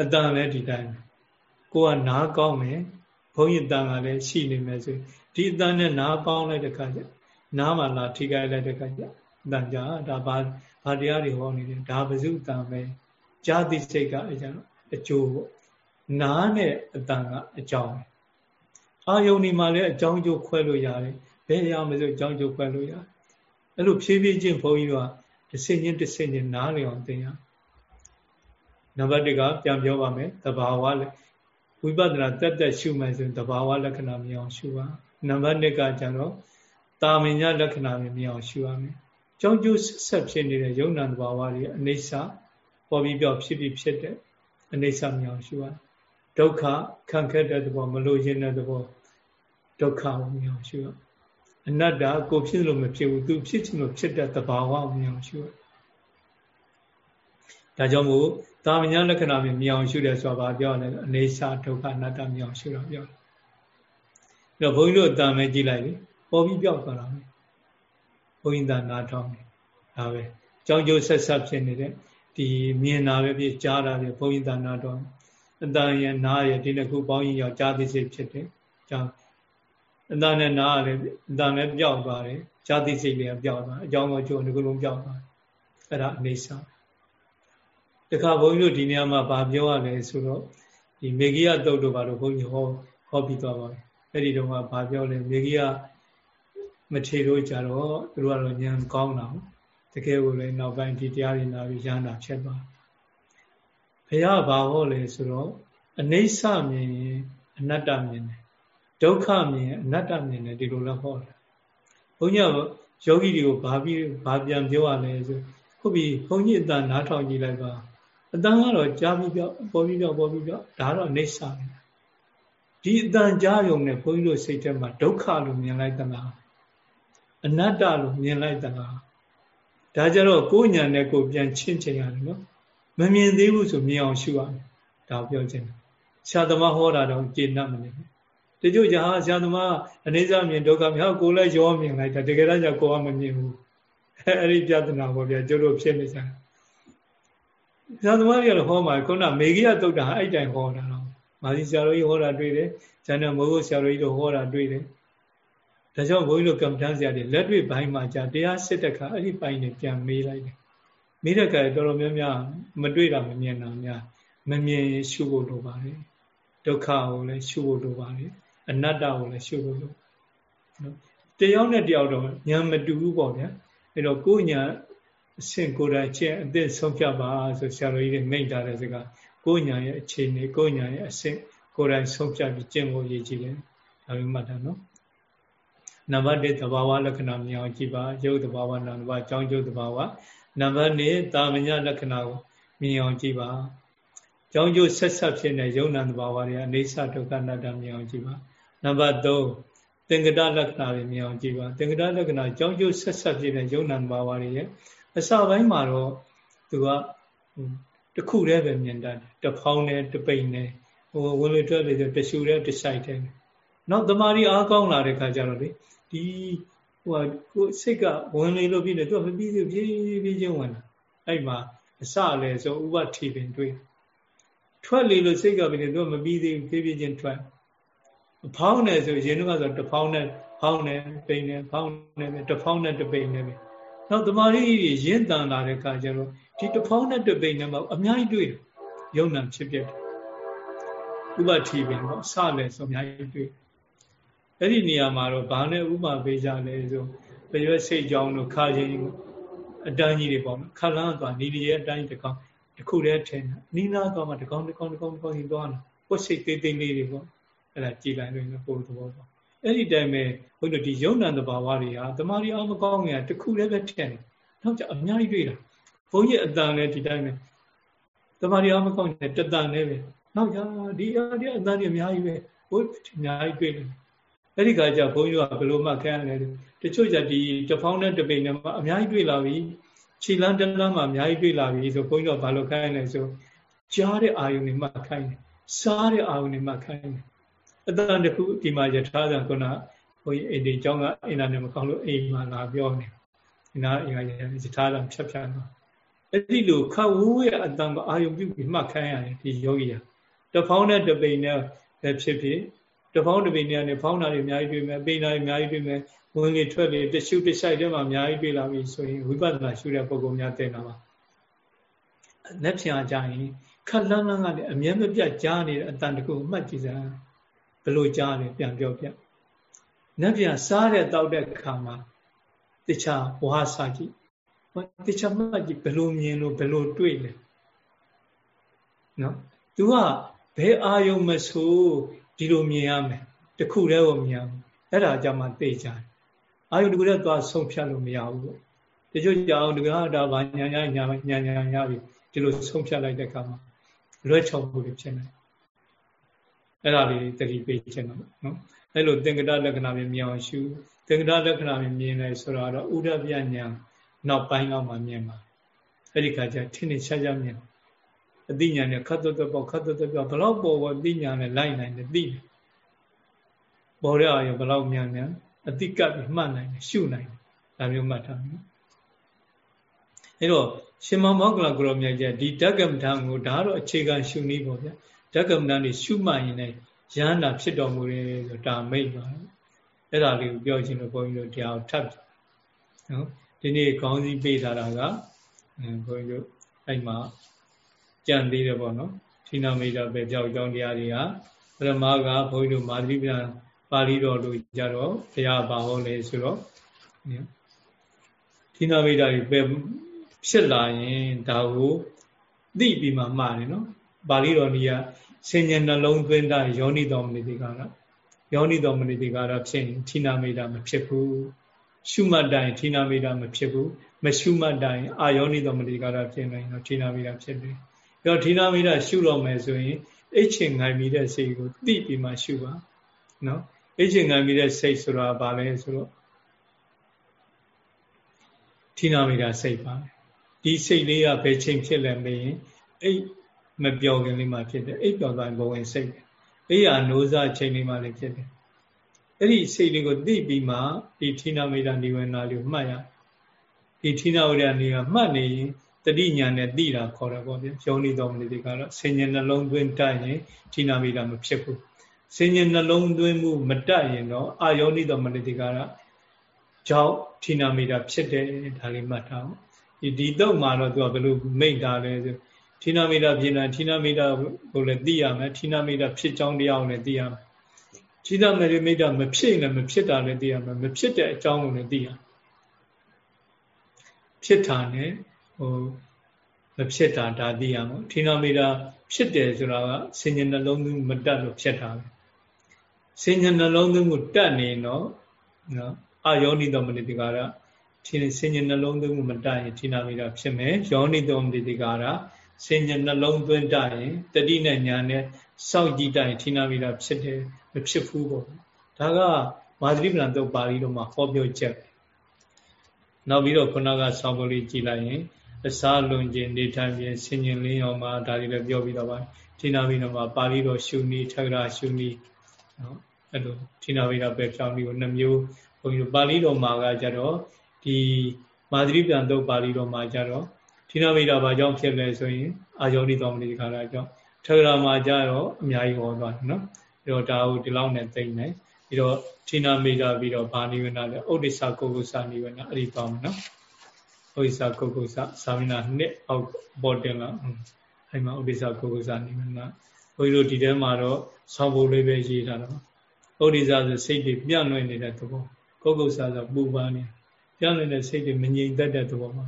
အတန်လည်းဒီတိုင်းကိုကနားကောင်းမယ်ဘုန်းကြီးတန်ကလည်းရှိနေမယ်ဆိုဒီအတန်နဲ့နားပေါင်းလိုက်တဲ့ခါကျနားမှလာထိခိုက်လိုက်တဲ့ခါကျအတန်ကြာဒါဘာဘာတရားတွေဟောနေတယ်ဒါဘဇုတန်ပဲဇာတိစိတ်ကအကျအကျိုးပေါ့နားနဲ့အတန်ကအကြောင်း အာယုန်ဒီမှာလည်းအကြောင်းကျိုးခွဲလို့ရတယ်ဘယ်ရမလို့အကြောင်းကျိုးခွဲလို့ရတယ်အဲ့လိုဖြည်းဖြည်းချင်းဘုန်းကြီးကတစ်စင်ချင်းတစ်စင်ချင်းနားလည်အောင်သင်ရနံပါတ်1ကပြန်ပြောပါမယ်တဘာဝလည်းဝိပဿနာတက်တက်ရှုမှဆိုရင်တဘာဝလက္ခဏာမြင်အောင်ရှုပါနံပါတ်2ကကျတော့တာမညာလက္ခဏာမြင်အောင်ရှုရမယ်ကြောင်းကျိုးဆက်ဖြစ်နေတဲ့ယုံနာတဘာဝတွေအနေဆာပေါ်ပြီးပြောဖြစ်ပြီးဖြစ်တဲ့အနေဆာမြင်အောင်ရှုရဒုက္ခခံခက်တဲ့သဘောမလို့ရင်တဲ့သဘော ဒုက္ခကိုမြင်အောင်ရှုရအနတ္တကိုဖြစ်လို့မဖြစ်ဘူးသူဖြစ်ချင်လို့ဖြစ်တဲ့သဘာဝကိုမြင်အောင်ရှုရဒါကြောင့်မို့တာမညာလက္ခဏာမြင်အောင်ရှုတယ်ဆိုတာပြောတယ်အနေဆာဒုက္ခအနတ္တမြင်အောင်ရှုတာပြောတယ်အဲ့တော့ဘုန်းကြီးတို့အတန်ပဲကြည့်လိုက်လေပေါ်ပြီးပြောက်သွားတာပဲဘုန်းကြီးသာနားထောင်တယ်ဒါပဲကြောင်းကျိုးဆက်ဆက်ဖြစ်နေတဲ့ဒီမြင်တာပဲဖြစ်ကြားတာပဲဘုန်းကြီးသာနားထောင်အတန်ရဲ့နားရဲ့ဒီနှစ်ခုပေါင်းရင်ရောက်ကြားသိစိတ်ဖြစ်တယ်ကြောင်း အတန်နဲ့နားရတယ်အတန်လည်းပြောက်သွားတယ်ကြားသိစိတ်လည်းပြောက်သွားအကြောင်းကိုကျိုးဒီကုလုံးပြောက်သွားအဲ့ဒါအနေဆာတခါဘုန်းကြီးတို့ဒီနေရာမှာဗာပြောရလဲဆိုတော့ဒီမေဂိယတုတ်တို့ဘာလို့ဘုန်းကြီးဟောဟောပြီးသွားပါပြီအဲ့ဒီတော့ကဗာပြောလဲမေဂိယမထေတို့ကြတော့သူတို့ကတော့ဉာဏ်ကောင်းတာတကယ်ကိုလည်းနောက်ပိုင်းဒီတရားတွေနာပြီးရဟန္တာဖြစ်သွားဘုရားဘာဟောလဲဆိုတော့အနိစ္စမြင်ရင်အနတ္တမြင်တယ် ဒုက္ခမြင်ရင်အနတ္တမြင်တယ်ဒီလိုလည်းဟောတယ်ဘုန်းကြီးကယောဂီတွေကိုဘာပြီးဘာပြန်ပြောရလဲဆိုဟုတ်ပြီဘုန်းကြီးအတန်နားထောင်ကြည့်လိုက်ပါအတန်ကတော့ကြားပြီးပြောပေါ်ပြီးပြောပေါ်ပြီးပြောဒါတော့အိဋ္ဌာပဲဒီအတန်ကြားရုံနဲ့ဘုန်းကြီးတို့စိတ်ထဲမှာဒုက္ခလို့မြင်လိုက်သလားအနတ္တလို့မြင်လိုက်သလားဒါကြတော့ကိုယ်ညာနဲ့ကိုယ်ပြန်ချင်းချင်ရတယ်နော်မမြင်သေးဘူးဆိုမြင်အောင်ရှုရမယ်ဒါပြောချင်တယ်ဆရာသမားဟောတာတော့ကျေနပ်မနေဘူး တချို့じゃဆရာသမားအနေစာမြင်ဒုက္ခမြောက်ကိုယ်လည်းရောမြင်လိုက်တာတကယ်တော့ကြောင့်ကိုယ်ကမမြင်ဘူးအဲ့ဒီပြဿနာပေါ့ဗျာကျတို့ဖြစ်နေကြတယ်ဆရာသမားတွေကတော့ဟောမှာခုနမေဂိယတုတ်တာအဲ့တိုင်ဟောတာတော့မာစီဆရာတော်ကြီးဟောတာတွေ့တယ်ဇန်နမိုးဆရာတော်ကြီးတို့ဟောတာတွေ့တယ်ဒါကြောင့်ဘုန်းကြီးတို့ကမ္ဘာတန်းဆရာတွေလက်တွေ့ဘိုင်းမှာကြာတရားစစ်တဲ့ခါအဲ့ဒီဘိုင်းတွေပြန်မေးလိုက်တယ်မေးတဲ့ခါတော်တော်များများမတွေ့တာမမြင်တာများမမြင်ရှုဖို့လိုပါတယ်ဒုက္ခကိုလည်းရှုဖို့လိုပါတယ် အနတ္တကိုလည်းရှုဖို့လိုနော်တယောက်နဲ့တယောက်တော့ညာမတူဘူးပေါ့ဗျာအဲ့တော့ကိုညာအဆင့်ကိုယ်တိုင်ချက်အသစ်ဆုံးဖြတ်ပါဆိုဆရာတော်ကြီးတွေမိန့်ထားတဲ့စကားကိုညာရဲ့အခြေအနေကိုညာရဲ့အဆင့်ကိုယ်တိုင်ဆုံးဖြတ်ပြီးကျင့်ဖို့ရည်ကြည်တယ်ဒါမျိုးမှတ်တာနော်နံပါတ်1သဘာဝလက္ခဏာမြင်အောင်ကြည့်ပါရုပ်သဘာဝနာမ်သဘာဝအကြောင်းကျိုးသဘာဝနံပါတ်2တာမညလက္ခဏာကိုမြင်အောင်ကြည့်ပါကြောင်းကျိုးဆက်ဆက်ဖြစ်တဲ့ယုံနာသဘာဝတွေအနေဆဒုက္ခနာတ္တမြင်အောင်ကြည့်ပါ နံပါတ်3သင်္ကတလက္ခဏာတွေမြင်အောင်ကြည့်ပါသင်္ကတလက္ခဏာကြောင်းကျိုးဆက်ဆက်ဖြစ်တဲ့ယုံနာသဘာဝတွေရဲ့အစပိုင်းမှာတော့သူကတခုတည်းပဲမြင်တတ်တယ်တဖောင်းနဲ့တပိန်နဲ့ဟိုဝင်လေထွက်လေဆိုတရှူတဲ့တဆိုင်တဲ့နောက်တမာရီအားကောင်းလာတဲ့ခါကျတော့လေဒီဟိုကိုစိတ်ကဝင်လေလို့ပြီးတယ်သူကမပြီးသေးပြေးပြေးချင်းဝင်လာအဲ့မှာအစလည်းဆိုဥပတိပင်တွေ့ထွက်လေလို့စိတ်ကပြီးတယ်သူကမပြီးသေးပြေးပြေးချင်းထွက် ဖောင်းတယ်ဆိုရင်တော့ဆိုတဖောင်းနဲ့ဖောင်းနဲ့ပိန်နဲ့ဖောင်းနဲ့တဖောင်းနဲ့တပိန်နဲ့ပဲနောက်တမာရီရင့်တန်လာတဲ့အခါကျတော့ဒီတဖောင်းနဲ့တပိန်နဲ့မှအများကြီးတွေ့တယ်ယုံနာဖြစ်ဖြစ်တယ်ဥပတိပင်ပေါ့စလည်းဆိုအများကြီးတွေ့အဲ့ဒီနေရာမှာတော့ဘာနဲ့ဥပပေးကြလဲဆိုပရွက်စိတ်ကြောင်းတို့ခါချင်းအတန်းကြီးတွေပေါ့နော်ခလန်းသွားနီဒီရဲ့အတန်းကြီးတစ်ကောင်တစ်ခုတည်းထင်တာနီးနာသွားမှတစ်ကောင်တစ်ကောင်တစ်ကောင်တစ်ကောင်ကြီးသွားတာကိုယ်စိတ်သေးသေးလေးတွေပေါ့ အဲ့ဒါကြည်လိုက်လို့ပို့သဘောပေါ့အဲ့ဒီတိုင်ပဲဘုန်းကြီးဒီယုံနံတဘာဝတွေဟာတမာရီအောင်မကောင်းငယ်တခုတည်းပဲထင်တယ်နောက်ကျအများကြီးတွေ့တာဘုန်းကြီးအတန်လည်းဒီတိုင်းပဲတမာရီအောင်မကောင်းငယ်တတန်လည်းပဲနောက်ကျဒီအဒီအတန်ကြီးအများကြီးပဲဘုန်းအများကြီးတွေ့တယ်အဲ့ဒီကကြဘုန်းကြီးကဘယ်လိုမှခံရလဲတချို့ကြဒီတဖောင်းနဲ့တပိန်နဲ့မှအများကြီးတွေ့လာပြီခြေလန်းတလန်းမှအများကြီးတွေ့လာပြီဆိုဘုန်းကြီးကဘာလို့ခိုင်းလဲဆိုကြားတဲ့အာယုန်တွေမှခိုင်းတယ်စားတဲ့အာယုန်တွေမှခိုင်းတယ် အတန်တခုဒီမှာယထာဇံခုနဘုန်းကြီးအိမ်ဒီကျောင်းကအင်တာနက်မကောင်းလို့အိမ်မှာလာပြောနေဒီနာအိမ်ကယထာဇံဖြတ်ဖြတ်တော့အဲ့ဒီလိုခဝူးရဲ့အတန်ကိုအာယုံပြုပြီးမှတ်ခိုင်းရတယ်ဒီယောဂီဟာတဖောင်းနဲ့တပိန်နဲ့ပဲဖြစ်ဖြစ်တဖောင်းတပိန်နဲ့ဖောင်းတာတွေအများကြီးတွေ့မယ်ပိန်တာတွေအများကြီးတွေ့မယ်ဝင်လေထွက်လေတရှုတဆိုင်တဲ့မှာအများကြီးတွေ့လာပြီဆိုရင်ဝိပဿနာရှုတဲ့ပုံကောင်များတင်တာပါလက်ဖြာကြရင်ခက်လန်းလန်းကလည်းအမြဲမပြတ်ကြားနေတဲ့အတန်တကူမှတ်ကြည့်စမ်း ဘလို့ကြားလဲပြန်ပြောပြလက်ဖြာစားတဲ့တောက်တဲ့ခါမှာတခြားဝါစာကြည့်တခြားမှတ်ကြည့်ဘလို့မြင်လို့ဘလို့တွေ့လဲနော် तू ကဘယ်အာယုံမဆိုဒီလိုမြင်ရမယ်တခုတည်းကိုမြင်ရမယ်အဲ့ဒါကြမှာသိကြတယ်အာယုတကူလည်းသွားဆုံးဖြတ်လို့မရဘူးပေါ့တချို့ကြောင်ဒီကဒါဘာညာညာညာညာညာညာပြီဒီလိုဆုံးဖြတ်လိုက်တဲ့အခါမှာလွဲချော်မှုတွေဖြစ်နေ အဲ့ဒါလေးတတိပေးခြင်းတော့နော်အဲ့လိုသင်္ကတလက္ခဏာမြင်အောင်ရှုသင်္ကတလက္ခဏာမြင်မြင်လဲဆိုတော့ဥဒပြညာနောက်ပိုင်းတော့မှမြင်ပါအဲ့ဒီခါကျထင်းနေရှားရှားမြင်အသိဉာဏ်နဲ့ခတ်သွတ်သွတ်ပေါ့ခတ်သွတ်သွတ်ပေါ့ဘလောက်ပေါ်ပေါ်အသိဉာဏ်နဲ့လိုက်နိုင်တယ်သိတယ်ပေါ်ရအောင်ဘလောက်မြန်မြန်အတိကပ်ပြီးမှတ်နိုင်တယ်ရှုနိုင်တယ်ဒါမျိုးမှတ်ထားမယ်အဲတော့ရှင်မောဂလကရောမြတ်ကြီးဒီဓကမ္မထံကိုဒါတော့အခြေခံရှုနည်းပေါ့ဗျာ ဓကမ္မထံนี่ရှုမှတ်ရင်လည်းရဟန္တာဖြစ်တော်မူတယ်ဆိုဒါမိတ်ပါအဲ့ဒါလေးကိုပြောချင်လို့ဘုန်းကြီးတို့တရားထပ်နော်ဒီနေ့ခေါင်းစည်းပေးထားတာကဘုန်းကြီးတို့အဲ့မှာကြံသေးတယ်ပေါ့နော်ဌိနမိတ်တာပဲကြောက်ကြောင်းတရားတွေကပရမကဘုန်းကြီးတို့မာသရိပ္ပံပါဠိတော်တို့ကြတော့ဘုရားဘာဟောလဲဆိုတော့ဌိနမိတ်တာတွေပဲဖြစ်လာရင်ဒါကိုသိပြီးမှမှားတယ်နော် ပါဠိတော်ကြီးကဆင်ញံနှလုံးသွင်းတာယောနိတော်မနိတိကတော့ယောနိတော်မနိတိကတော့ဖြစ်ရင်ဌိနမိတ်တာမဖြစ်ဘူးရှုမှတ်တိုင်းဌိနမိတ်တာမဖြစ်ဘူးမရှုမှတ်တိုင်းအာယောနိတော်မနိတိကတော့ဖြစ်နေတော့ဌိနမိတ်တာဖြစ်တယ်။ဒါဌိနမိတ်တာရှုတော့မယ်ဆိုရင်အိတ်ချင်ငိုင်မိတဲ့စိတ်ကိုသိပြီးမှရှုပါနော်အိတ်ချင်ငိုင်မိတဲ့စိတ်ဆိုတာဘာလဲဆိုတော့ဌိနမိတ်တာစိတ်ပါဒီစိတ်လေးကဘယ်ချိန်ဖြစ်လဲမေးရင်အိတ် မပြောခင်လေးမှဖြစ်တယ်အိတ်ပြောသွားရင်ဘဝင်စိတ်အိယာနိုးစားချိန်လေးမှလည်းဖြစ်တယ်အဲ့ဒီစိတ်လေးကိုသိပြီးမှဒီဌိနမိတ်တာနိဝေနာလေးကိုမှတ်ရဒီဌိနဝိရဏီကမှတ်နေရင်တတိညာနဲ့သိတာခေါ်တယ်ပေါ့ဗျာယောနိတော်မနိတိကတော့ဆင်ញနှလုံးသွင်းတတ်ရင်ဌိနမိတ်တာမဖြစ်ဘူးဆင်ញနှလုံးသွင်းမှုမတတ်ရင်တော့အာယောနိတော်မနိတိကတော့ကြောင့်ဌိနမိတ်တာဖြစ်တယ်ဒါလေးမှတ်ထားအောင်ဒီဒီတော့မှာတော့သူကဘယ်လိုမိတ်တာလဲဆို ဌိနမိတ်တာဖြစ်နေဌိနမိတ်တာကိုလည်းသိရမယ်ဌိနမိတ်တာဖြစ်ကြောင်းတရားကိုလည်းသိရမယ်ဌိနမိတ်တာမဖြစ်ရင်လည်းမဖြစ်တာလည်းသိရမယ်မဖြစ်တဲ့အကြောင်းကိုလည်းသိရဖြစ်တာနဲ့ဟိုမဖြစ်တာဒါသိရမှာဌိနမိတ်တာဖြစ်တယ်ဆိုတာကစဉ္ညာနှလုံးသွင်းမတက်လို့ဖြစ်တာပဲစဉ္ညာနှလုံးသွင်းမှုတက်နေတော့နော်အာယောနိတော်မနိတိကာရဒီစဉ္ညာနှလုံးသွင်းမှုမတတ်ရင်ဌိနာမိတာဖြစ်မယ်ယောနိတောမတိတိကာရ စဉ္ညာနှလုံးသွင်းတတ်ရင်တတိနဲ့ညာနဲ့စောင့်ကြည့်တတ်ရင်ဌိနာမိတာဖြစ်တယ်မဖြစ်ဘူးပေါ့ဒါကမာသရိပဏတုတ်ပါဠိတော်မှာဟောပြောချက်နောက်ပြီးတော့ခုနကဆောင်းပုလေးကြည်လိုက်ရင်အစားလွန်ခြင်းနေထိုင်ခြင်းဆင်ញင်လင်းအောင်မှာဒါတွေလည်းပြောပြီးတော့ပါဌိနာမိတော်မှာပါဠိတော်ရှုနည်းထက္ကရာရှုနည်းနော်အဲ့လိုဌိနာမိတာပဲဖြောင်းပြီးနှမျိုးဘုန်းကြီးတို့ပါဠိတော်မှာကကြတော့ဒီမာသရိပြန်တုတ်ပါဠိတော်မှာကြတော့ ဌိနမိတာဘာကြောင့်ဖြစ်လဲဆိုရင်အာယောနိတော်မဏိခါရကြောင့်ထေရမှာကြတော့အများကြီးဟောသွားတယ်နော်ပြီးတော့ဒါကိုဒီလောက်နဲ့သိမ့်နေပြီးတော့ဌိနမိတာပြီးတော့ဗာနိဝေနလဲဥဒိစ္စကုက္ကုသနိဝေနအဲ့ဒီပေါင်းမယ်နော်ဥဒိစ္စကုက္ကုသသာမဏနှစ်အောက်ပေါ်တင်လာအဲ့မှာဥဒိစ္စကုက္ကုသနိဝေနဘုန်းကြီးတို့ဒီထဲမှာတော့ဆောင်းဖို့လေးပဲရေးထားတော့ဥဒိစ္စဆိုစိတ်တွေပြန့်လွင့်နေတဲ့သဘောကုက္ကုသဆိုပူပန်နေပြောင်းနေတဲ့စိတ်တွေမငြိမ်သက်တဲ့သဘောမှာ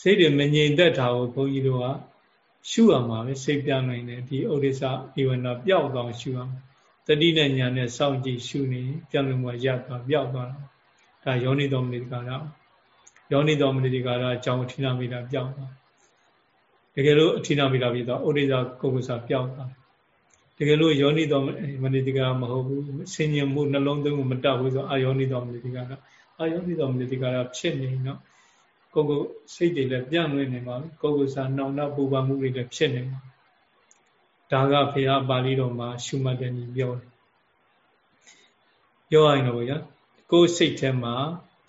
စိတ်တွေမငြိမ်သက်တာကိုဘုန်းကြီးတို့ကရှုရမှာပဲစိတ်ပြောင်းနိုင်တယ်ဒီဥဒိစ္စဤဝနာပျောက်သွားရှုရမှာတတိနဲ့ညာနဲ့စောင့်ကြည့်ရှုနေပြောင်းလဲမှုရသွားပျောက်သွားတာဒါယောနိတော်မနိကာရယောနိတော်မနိကာရအကြောင်းအထိနာမိတာပျောက်သွားတကယ်လို့အထိနာမိတာပြီးတော့ဥဒိစ္စကုက္ကုစပျောက်သွားတကယ်လို့ယောနိတော်မနိတိကာမဟုတ်ဘူးဆင်ញင်မှုနှလုံးသွင်းမှုမတတ်ဘူးဆိုအာယောနိတော်မနိတိကာအာယောနိတော်မနိတိကာဖြစ်နေတော့ ကိုယ်ကိုစိတ်တွေလည်းပြန့်လွင့်နေပါဘူးကိုယ်ကိုယ်စာနှောင်နှပူပန်မှုတွေလည်းဖြစ်နေပါဒါကဘုရားပါဠိတော်မှာရှုမှတ်တဲ့နည်းပြောတယ်ပြောရရင်တော့ဗျာကိုယ်စိတ်ထဲမှာ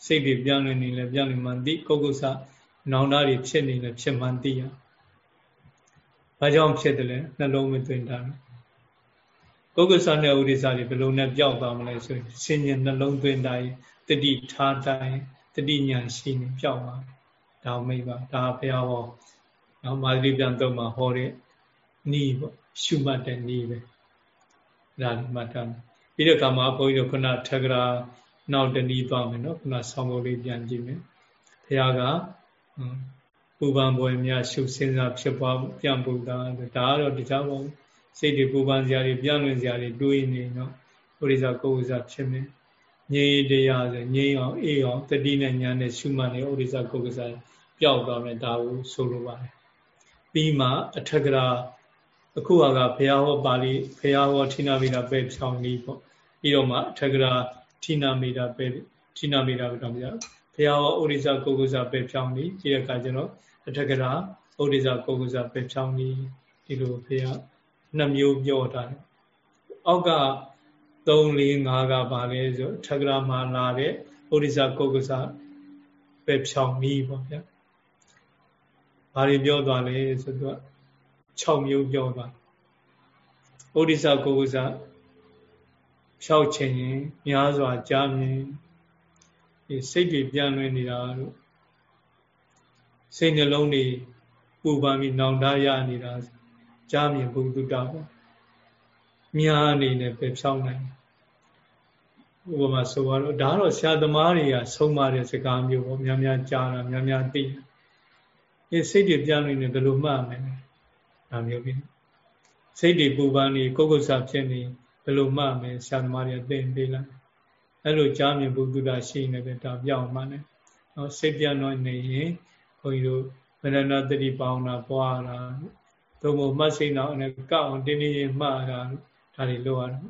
စိတ်တွေပြန့်လွင့်နေလဲပြန့်လွင့်မှသိကိုယ်ကိုယ်စာနောင်တတွေဖြစ်နေတယ်ဖြစ်မှန်သိရဘာကြောင့်ဖြစ်တယ်လဲနှလုံးမသွင်းတာကုက္ကစနဲ့ဥဒိစ္စတွေဘယ်လိုနဲ့ပျောက်သွားမလဲဆိုရင်စင်ញနှလုံးသွင်းတိုင်းတတိထားတိုင်းတတိညာရှိနေပျောက်သွား ဒါမိတ်ပါဒါဘုရားဟောနော်မာသတိပြန်တော့မှာဟောတဲ့နီးပေါ့ရှုမှတ်တဲ့နီးပဲဒါမှတ်တာပြီးတော့ကမှာဘုန်းကြီးတို့ခုနထကရာနောက်တနည်းသွားမယ်နော်ခုနဆောင်းဖို့လေးပြန်ကြည့်မယ်ဘုရားကပူပန်ပွဲများရှုစဉ်းစားဖြစ်ပွားပြန်ပူတာဒါကတော့တရားပေါ့စိတ်တွေပူပန်စရာတွေပြန်လွင်စရာတွေတွေးနေနော်ဘုရားကိုယ်ဥစားဖြစ်မယ် ငြိမ်တရားဆိုငြိမ်အောင်အေးအောင်တတိနဲ့ညာနဲ့ရှုမှတ်နေဥရိစ္ဆကိုယ်ကစားပျောက်သွားမယ်ဒါကိုဆိုလိုပါတယ်ပြီးမှအထက်ကရာအခုဟာကဘုရားဟောပါဠိဘုရားဟောဌိနာမိတာပဲဖြောင်းပြီးပေါ့ပြီးတော့မှအထက်ကရာဌိနာမိတာပဲဌိနာမိတာပဲတော့မရဘုရားဟောဥရိစ္ဆကိုယ်ကစားပဲဖြောင်းပြီးပြီးတဲ့အခါကျတော့အထက်ကရာဥရိစ္ဆကိုယ်ကစားပဲဖြောင်းပြီးဒီလိုဘုရားနှစ်မျိုးပြောတာအောက်က 3 4 5ကပါလဲဆိုထက်ကရာမှာလာတဲ့ဥရိစ္ဆကိုယ်ကစားပဲဖြောင်းပြီးပေါ့ဗျာဘာတွေပြောသွားလဲဆိုတော့6မျိုးပြောသွားဩဒိသကိုကုဇဖြောက်ခြင်းရင်များစွာကြားမြင်ဒီစိတ်တွေပြန်လွင်နေတာတို့စိတ်နှလုံးတွေပူပန်ပြီးနောင်တရနေတာကြားမြင်ဘုဒ္ဓတာပေါ့များအနေနဲ့ပဲဖြောင်းနိုင် ဥပမာဆိုတော့ဒါတော့ဆရာသမားတွေကဆုံးမတဲ့စကားမျိုးပေါ့များများကြားတာများများသိတယ်ဒီစိတ်တွေပြန်နေတယ်ဘယ်လိုမှတ်မယ်ဒါမျိုးပြီစိတ်တွေပူပန်နေကိုယ်ကုဆာဖြစ်နေဘယ်လိုမှတ်မယ်ဆရာသမားတွေသင်ပေးလိုက်အဲ့လိုကြားမြင်ဘုဒ္ဓတာရှိနေတယ်ဒါပြောင်းမှနဲ့နော်စိတ်ပြန်တော့နေရင်ဘုန်းကြီးတို့မရဏတတိပေါင်းတာပွားတာသို့မဟုတ်မှတ်စိတ်တော့အဲ့ကောက်အောင်တင်းတင်းရင်မှတ်တာဒါတွေလုပ်ရတယ်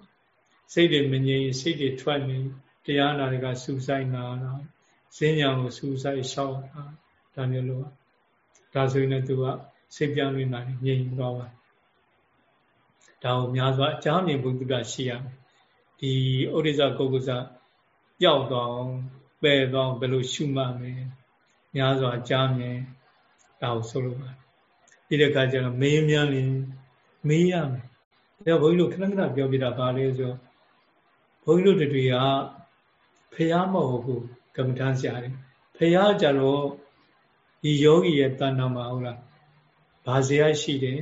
စိတ်တွေမငြိမ်စိတ်တွေထွက်နေတရားနာတွေကစူဆိုင်နာတာဈဉ္ညာကိုစူဆိုင်လျှောက်တာဒါမျိုးလုပ်ရဒါဆိုရင်လည်းသူကစိတ်ပြောင်းနေတာငြိမ်သွားပါဒါကိုများစွာအကြမ်းမြင်ဘုဒ္ဓရှိရမယ်ဒီဩရိဇကုက္ကုဇပျောက်သွားအောင်ပယ်သွားအောင်ဘယ်လိုရှုမှတ်မလဲများစွာအကြမ်းမြင်ဒါကိုဆိုလိုပါဒီတခါကျတော့မေးမြန်းရင်မေးရမယ်ဒါဘုန်းကြီးတို့ခဏခဏပြောပြတာပါလေဆိုဘု န်းကြီးတို့တွေကဖះမဟုတ်ဘူးကမ္မထမ်းဆရာတွေဖះကြတော့ဒီယောဂီရဲ့တဏ္ဍာမှာဟုတ်လားဘာဇေယရှိတယ်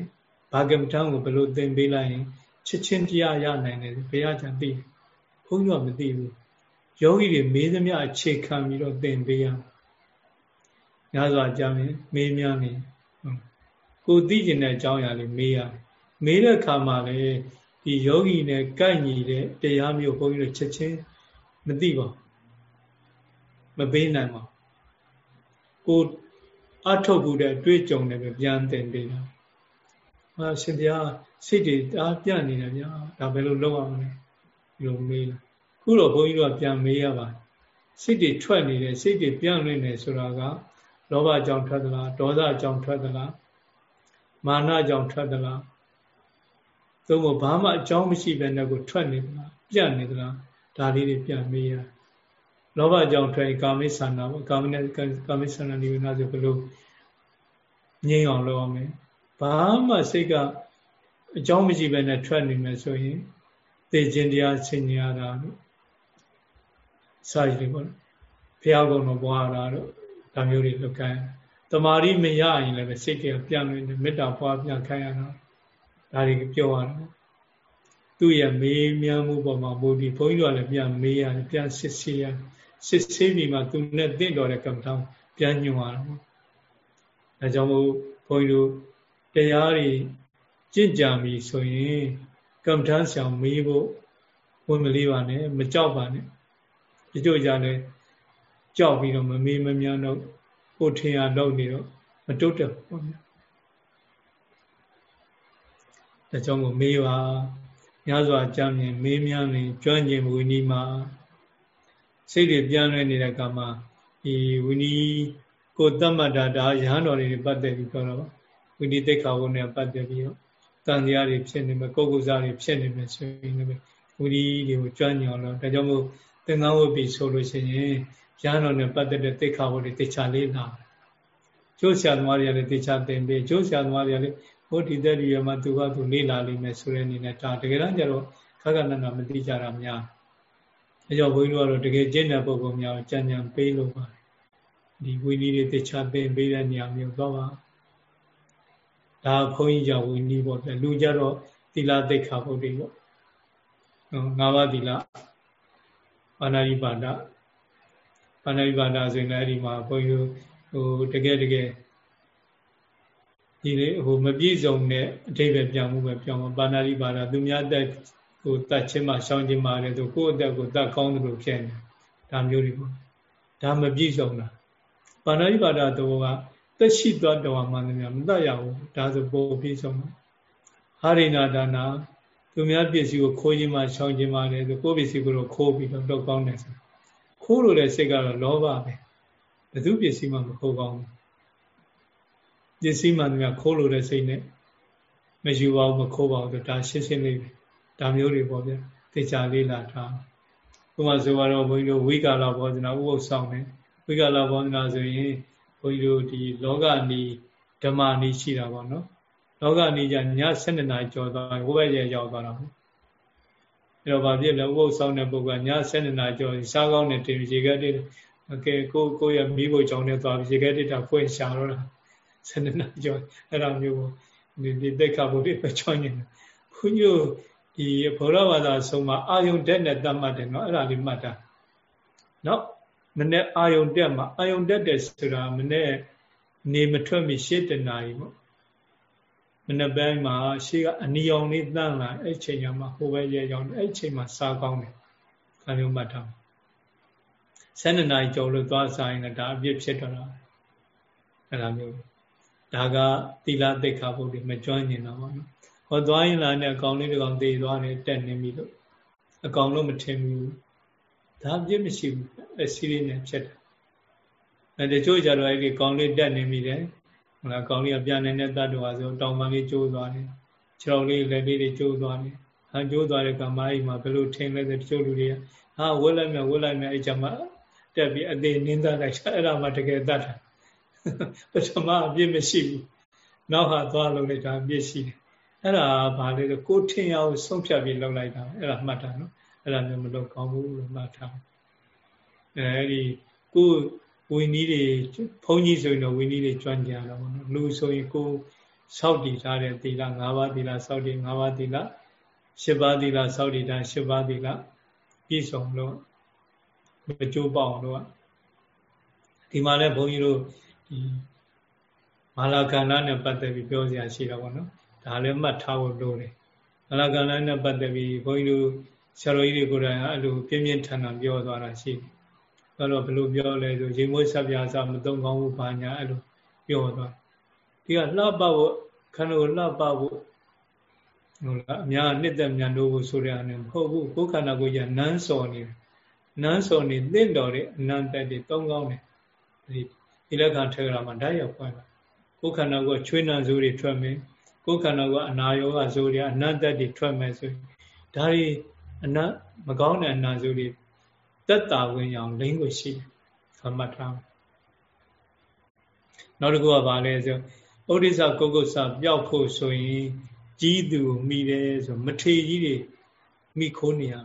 ဘာကမ္မထံကိုဘယ်လိုသင်ပေးလိုက်ရင်ချက်ချင်းတရားရနိုင်တယ်ဘယ်ရချန်သိဘုန်းကြီးကမသိဘူးယောဂီတွေမေးသမျှအခြေခံပြီးတော့သင်ပေးရညစွာကြာရင်မေးများနေကိုသိကျင်တဲ့အကြောင်းအရာလေးမေးရတယ်မေးတဲ့အခါမှာလည်း ဒီယောဂီနဲ့ကိုက်ညီတဲ့တရားမျိုးဘုန်းကြီးတို့ချက်ချင်းမသိပါမပေးနိုင်ပါကိုအထုတ်ဘူးတဲ့တွေ့ကြုံတယ်ပဲပြန်သင်ပေးတာ။ဟာရှင်ဘုရားစိတ်တွေအားပြနေတယ်ဗျာ။ဒါဘယ်လိုလုပ်အောင်လဲ။ဒီလိုမေးလာ။ခုတော့ဘုန်းကြီးတို့ကပြန်မေးရပါစိတ်တွေထွက်နေတယ်စိတ်တွေပြန့်လွင့်နေဆိုတာကလောဘကြောင့်ထွက်သလားဒေါသကြောင့်ထွက်သလားမာနကြောင့်ထွက်သလား သို့မဟုတ်ဘာမှအကြောင်းမရှိဘဲနဲ့ကိုထွက်နေသလားပြန့်နေသလားဒါလေးတွေပြန်မေးရလောဘကြောင့်ထွက်ကာမိဆန္ဒပေါ့ကာမိနဲ့ကာမိဆန္ဒနိဗ္ဗာန်ဆိုဘယ်လိုငြိမ်းအောင်လုပ်အောင်မယ်ဘာမှစိတ်ကအကြောင်းမရှိဘဲနဲ့ထွက်နေမယ်ဆိုရင်သိခြင်းတရားဆင်ញရတာလို့စာရည်ပေါ့ဘုရားကုံတော်ပွားတာတော့ဒါမျိုးတွေလုပ်ခိုင်းတမာရီမရရင်လည်းစိတ်ကပြန်လို့မေတ္တာပွားပြန်ခိုင်းရတာ ဒါတွေပြောရတယ်သူ့ရဲ့မေးမြန်းမှုပေါ်မှာမူတည်ဘုန်းကြီးတို့ကလည်းပြန်မေးရတယ်ပြန်စစ်ဆေးရတယ်စစ်ဆေးပြီးမှသူနဲ့တင့်တော်တဲ့ကမ္မထာပြန်ညွှန်ရတာပေါ့အဲကြောင့်မို့ဘုန်းကြီးတို့တရားတွေကြင့်ကြံပြီဆိုရင်ကမ္မထာဆောင်မေးဖို့ဝင်မလေးပါနဲ့မကြောက်ပါနဲ့ဒီတို့ကြလည်းကြောက်ပြီးတော့မမေးမမြန်းတော့ကိုထင်ရတော့နေတော့မတုတ်တယ်ပေါ့ဗျာ ဒါကြောင့်မို့မေးပါများစွာကြံမြင်မေးမြန်းနေကျွမ်းကျင်ဝိနည်းမှာစိတ်တွေပြန်လွှဲနေတဲ့အခါမှာဒီဝိနည်းကိုတတ်မှတ်တာဒါရဟန်းတော်တွေပတ်သက်ပြီးပြောတော့ဝိနည်းသိက္ခာဝုန်းနဲ့ပတ်သက်ပြီးတော့တန်တရားတွေဖြစ်နေမယ်ကိုယ်ကုစားတွေဖြစ်နေမယ်ဆိုရင်လည်းဝိနည်းတွေကိုကြွညောင်းတော့ဒါကြောင့်မို့သင်္ကန်းဝတ်ပြီးဆိုလို့ရှိရင်ရဟန်းတော်နဲ့ပတ်သက်တဲ့သိက္ခာဝုန်းတွေသိချာလေးလာကျိုးဆရာသမားတွေကလည်းတေချာသင်ပေးကျိုးဆရာသမားတွေကလည်း ဟိုဒီတဲ့ဒီရမှာသူကသူလေ့လာလိမ့်မယ်ဆိုတဲ့အနေနဲ့ဒါတကယ်တမ်းကျတော့ခက်ခက်နက်နက်မသိကြတာများအဲကြောင့်ဘုန်းကြီးတို့ကတော့တကယ်ကျင့်တဲ့ပုဂ္ဂိုလ်များကြံကြံပေးလို့ပါတယ်ဒီဝိနည်းတွေတေချာသင်ပေးတဲ့နေရာမျိုးတော့ပါဒါဘုန်းကြီးကြောင့်ဝိနည်းပေါ့ဗျလူကြတော့သီလသိက္ခာပုဒ်တွေပေါ့ငါးပါးသီလပါဏာရိပါဒပါဏာရိပါဒဆိုရင်လည်းအဲ့ဒီမှာဘုန်းကြီးဟိုတကယ်တကယ် ဒီလေဟိုမပြည့်စုံတဲ့အတိပ္ပယ်ပြောင်းမှုပဲပြောင်းပါဏာရိပါဒသူများတက်ဟိုတတ်ချင်းမှရှောင်းချင်းမှလည်းသူကိုယ့်အတက်ကိုတတ်ကောင်းတယ်လို့ဖြစ်နေဒါမျိုးတွေပေါ့ဒါမပြည့်စုံတာပါဏာရိပါဒတော့ကသက်ရှိသွားတော်မှန်တယ်မတတ်ရဘူးဒါဆိုပိုပြည့်စုံတယ်ဟာရိနာဒါနာသူများပစ္စည်းကိုခိုးခြင်းမှရှောင်းခြင်းမှလည်းသူကိုယ့်ပစ္စည်းကိုတော့ခိုးပြီးတော့တော့ကောင်းတယ်ဆိုခိုးလို့တဲ့စိတ်ကတော့လောဘပဲဘယ်သူပစ္စည်းမှမခိုးကောင်းဘူး ပစ္စည်းမှန်တယ်ခိုးလို့တဲ့စိတ်နဲ့မယူပါဘူးမခိုးပါဘူးဒါရှင်းရှင်းလေးပဲဒါမျိုးတွေပေါ့ဗျာသိချာလေးလာထားဥပမာဆိုတော့ဘုန်းကြီးတို့ဝိကာလဘောဇနာဥပုသ်ဆောင်တယ်ဝိကာလဘောဇနာဆိုရင်ဘုန်းကြီးတို့ဒီလောကနီဓမ္မနီရှိတာပေါ့နော်လောကနေကြည7နာရီကျော်သွားဟိုဘက်ရဲ့ရောက်သွားတာပေါ့အဲ့တော့ဗာပြည့်လဲဥပုသ်ဆောင်တဲ့ပုဂ္ဂိုလ်ကည7နာရီကျော်စားကောင်းတဲ့တင်ရေခဲတိအကဲကိုကိုရမိဖို့ကြောင့်လည်းသွားရေခဲတိတာဖွင့်ရှာတော့တာ 7နာရီကျော်အဲ့ဒါမျိုးပေါ့ဒီဒီတိတ်ခါဖို့ဒီပချောင်းနေတယ်ဘုန်းကြီးဒီဘောရဝါဒဆုံးမှာအာယုန်တက်နဲ့တတ်မှတ်တယ်နော်အဲ့ဒါလေးမှတ်တာနော်မနေ့အာယုန်တက်မှာအာယုန်တက်တယ်ဆိုတာမနေ့နေမထွက်မီရှေ့တနာရီပေါ့မနေ့ပိုင်းမှာရှေ့ကအနီရောင်လေးတန့်လာအဲ့ချိန်ကျမှဟိုဘက်ရဲရောင်အဲ့ချိန်မှာစားကောင်းတယ်ခါမျိုးမှတ်ထား12နာရီကျော်လို့သွားစားရင်လည်းဒါအပြစ်ဖြစ်တော့တာအဲ့လိုမျိုး ဒါကသီလသိက္ခာပုဒ်တွေမကျွမ်းကျင်တော့ပါဘူးဟောသွားရင်လာနဲ့အကောင်လေးတစ်ကောင်သေသွားတယ်တက်နေပြီလို့အကောင်လို့မထင်ဘူးဒါအပြစ်မရှိဘူးအစီလေးနဲ့ဖြစ်တယ်အဲတချို့ကြတော့အဲ့ဒီကောင်လေးတက်နေပြီတယ်ဟုတ်လားကောင်းလေးကပြန်နေတဲ့တတ်တော်ဆိုတောင်ပန်းလေးကျိုးသွားတယ်ခြေတော်လေးလက်လေးတွေကျိုးသွားတယ်ဟာကျိုးသွားတဲ့ကမ္မအိမ်မှာဘယ်လိုထင်လဲဆိုတချို့လူတွေကဟာဝက်လိုက်မြဝက်လိုက်မြအဲ့ကြမှာတက်ပြီးအသေးနင်းသားလိုက်အဲ့ဒါမှတကယ်တတ်တာ ပထမအပြစ်မရှိဘူးနောက်ဟာသွားလို့လေဒါအပြစ်ရှိတယ်အဲ့ဒါဘာလဲဆိုကိုထင်ရအောင်ဆုံးဖြတ်ပြီးလုပ်လိုက်တာအဲ့ဒါမှတ်တာနော်အဲ့ဒါမျိုးမလုပ်ကောင်းဘူးလို့မှတ်ထားအဲဒီကိုဝီနီးတွေဘုန်းကြီးဆိုရင်တော့ဝီနီးတွေကျွမ်းကြရတော့ဘောနော်လူဆိုရင်ကိုစောက်တည်ထားတဲ့သီလ၅ပါးသီလစောက်တည်၅ပါးသီလ၈ပါးသီလစောက်တည်တာ၈ပါးသီလပြည့်စုံလို့မကြိုးပေါအောင်လို့ဒီမှာလည်းဘုန်းကြီးတို့ ဒီမာလာကန္နာနဲ့ပတ်သက်ပြီးပြောစရာရှိတာပေါ့နော်ဒါလည်းမှတ်ထားဖို့လိုတယ်မာလာကန္နာနဲ့ပတ်သက်ပြီးဘုန်းကြီးတို့ဆရာတော်ကြီးတွေကိုယ်တိုင်အဲ့လိုပြင်းပြင်းထန်ထန်ပြောသွားတာရှိတယ်အဲ့တော့ဘယ်လိုပြောလဲဆိုရေမွေးဆက်ပြားစားမသုံးကောင်းဘူးဘာညာအဲ့လိုပြောသွားဒီကလှပဖို့ခန္ဓာကိုလှပဖို့ဟုတ်လားအများနှစ်သက်မြန်လို့ဆိုရတယ်မဟုတ်ဘူးကိုယ်ခန္ဓာကိုယ်ကနန်းစော်နေနန်းစော်နေသင့်တော်တဲ့အနန္တတွေသုံးကောင်းတယ်ဒီ ဒီလက်ခံထဲကမှာဓာတ်ရောက်ပွင့်လာကိုယ်ခန္ဓာကိုယ်ချွေးနှံစိုးတွေထွက်မယ်ကိုယ်ခန္ဓာကိုယ်အနာရောဂါစိုးတွေအနန္တတွေထွက်မယ်ဆိုဒါတွေအနမကောင်းတဲ့အနာစိုးတွေတက်တာဝင်အောင်လိမ့်ကိုရှိတယ်ဆိုမှတ်ထားနောက်တစ်ခုကဘာလဲဆိုဩဒိစ္စကုတ်ကုတ်စပျောက်ဖို့ဆိုရင်ကြီးသူမိတယ်ဆိုမထေကြီးတွေမိခိုးနေရ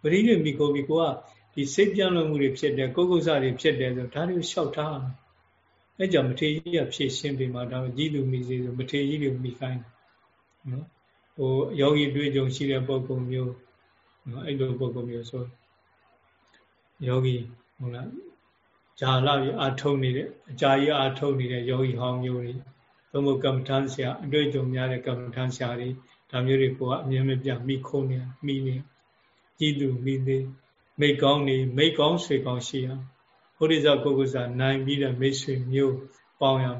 ပရိတွေမိခိုးပြီးကိုကဒီစိတ်ပြောင်းလဲမှုတွေဖြစ်တယ်ကုတ်ကုတ်စတွေဖြစ်တယ်ဆိုဒါတွေကိုလျှောက်ထား အဲကြောင့်မထေကြီးကဖြည့်ရှင်းပြီးမှဒါကြီးသူမိစေဆိုမထေကြီးတွေမိခိုင်းတယ်နော်ဟိုယောဂီတွေ့ကြုံရှိတဲ့ပုံကုမျိုးနော်အဲ့လိုပုံကုမျိုးဆိုယောဂီဟုတ်လားဂျာလာပြီးအာထုံနေတဲ့အကြာကြီးအာထုံနေတဲ့ယောဂီဟောင်းမျိုးတွေသို့မဟုတ်ကမ္မထမ်းဆရာအတွေ့အကြုံများတဲ့ကမ္မထမ်းဆရာတွေဒါမျိုးတွေကိုကအမြဲမပြမိခုံးနေမိနေကြည်သူမိသေးမိကောင်းနေမိကောင်းဆွေကောင်းရှိအောင် ဘုရိဇပုဂ္ဂိုလ်စာနိုင်ပြီးတဲ့မိတ်ဆွေမျိုးပေါင်းရမယ်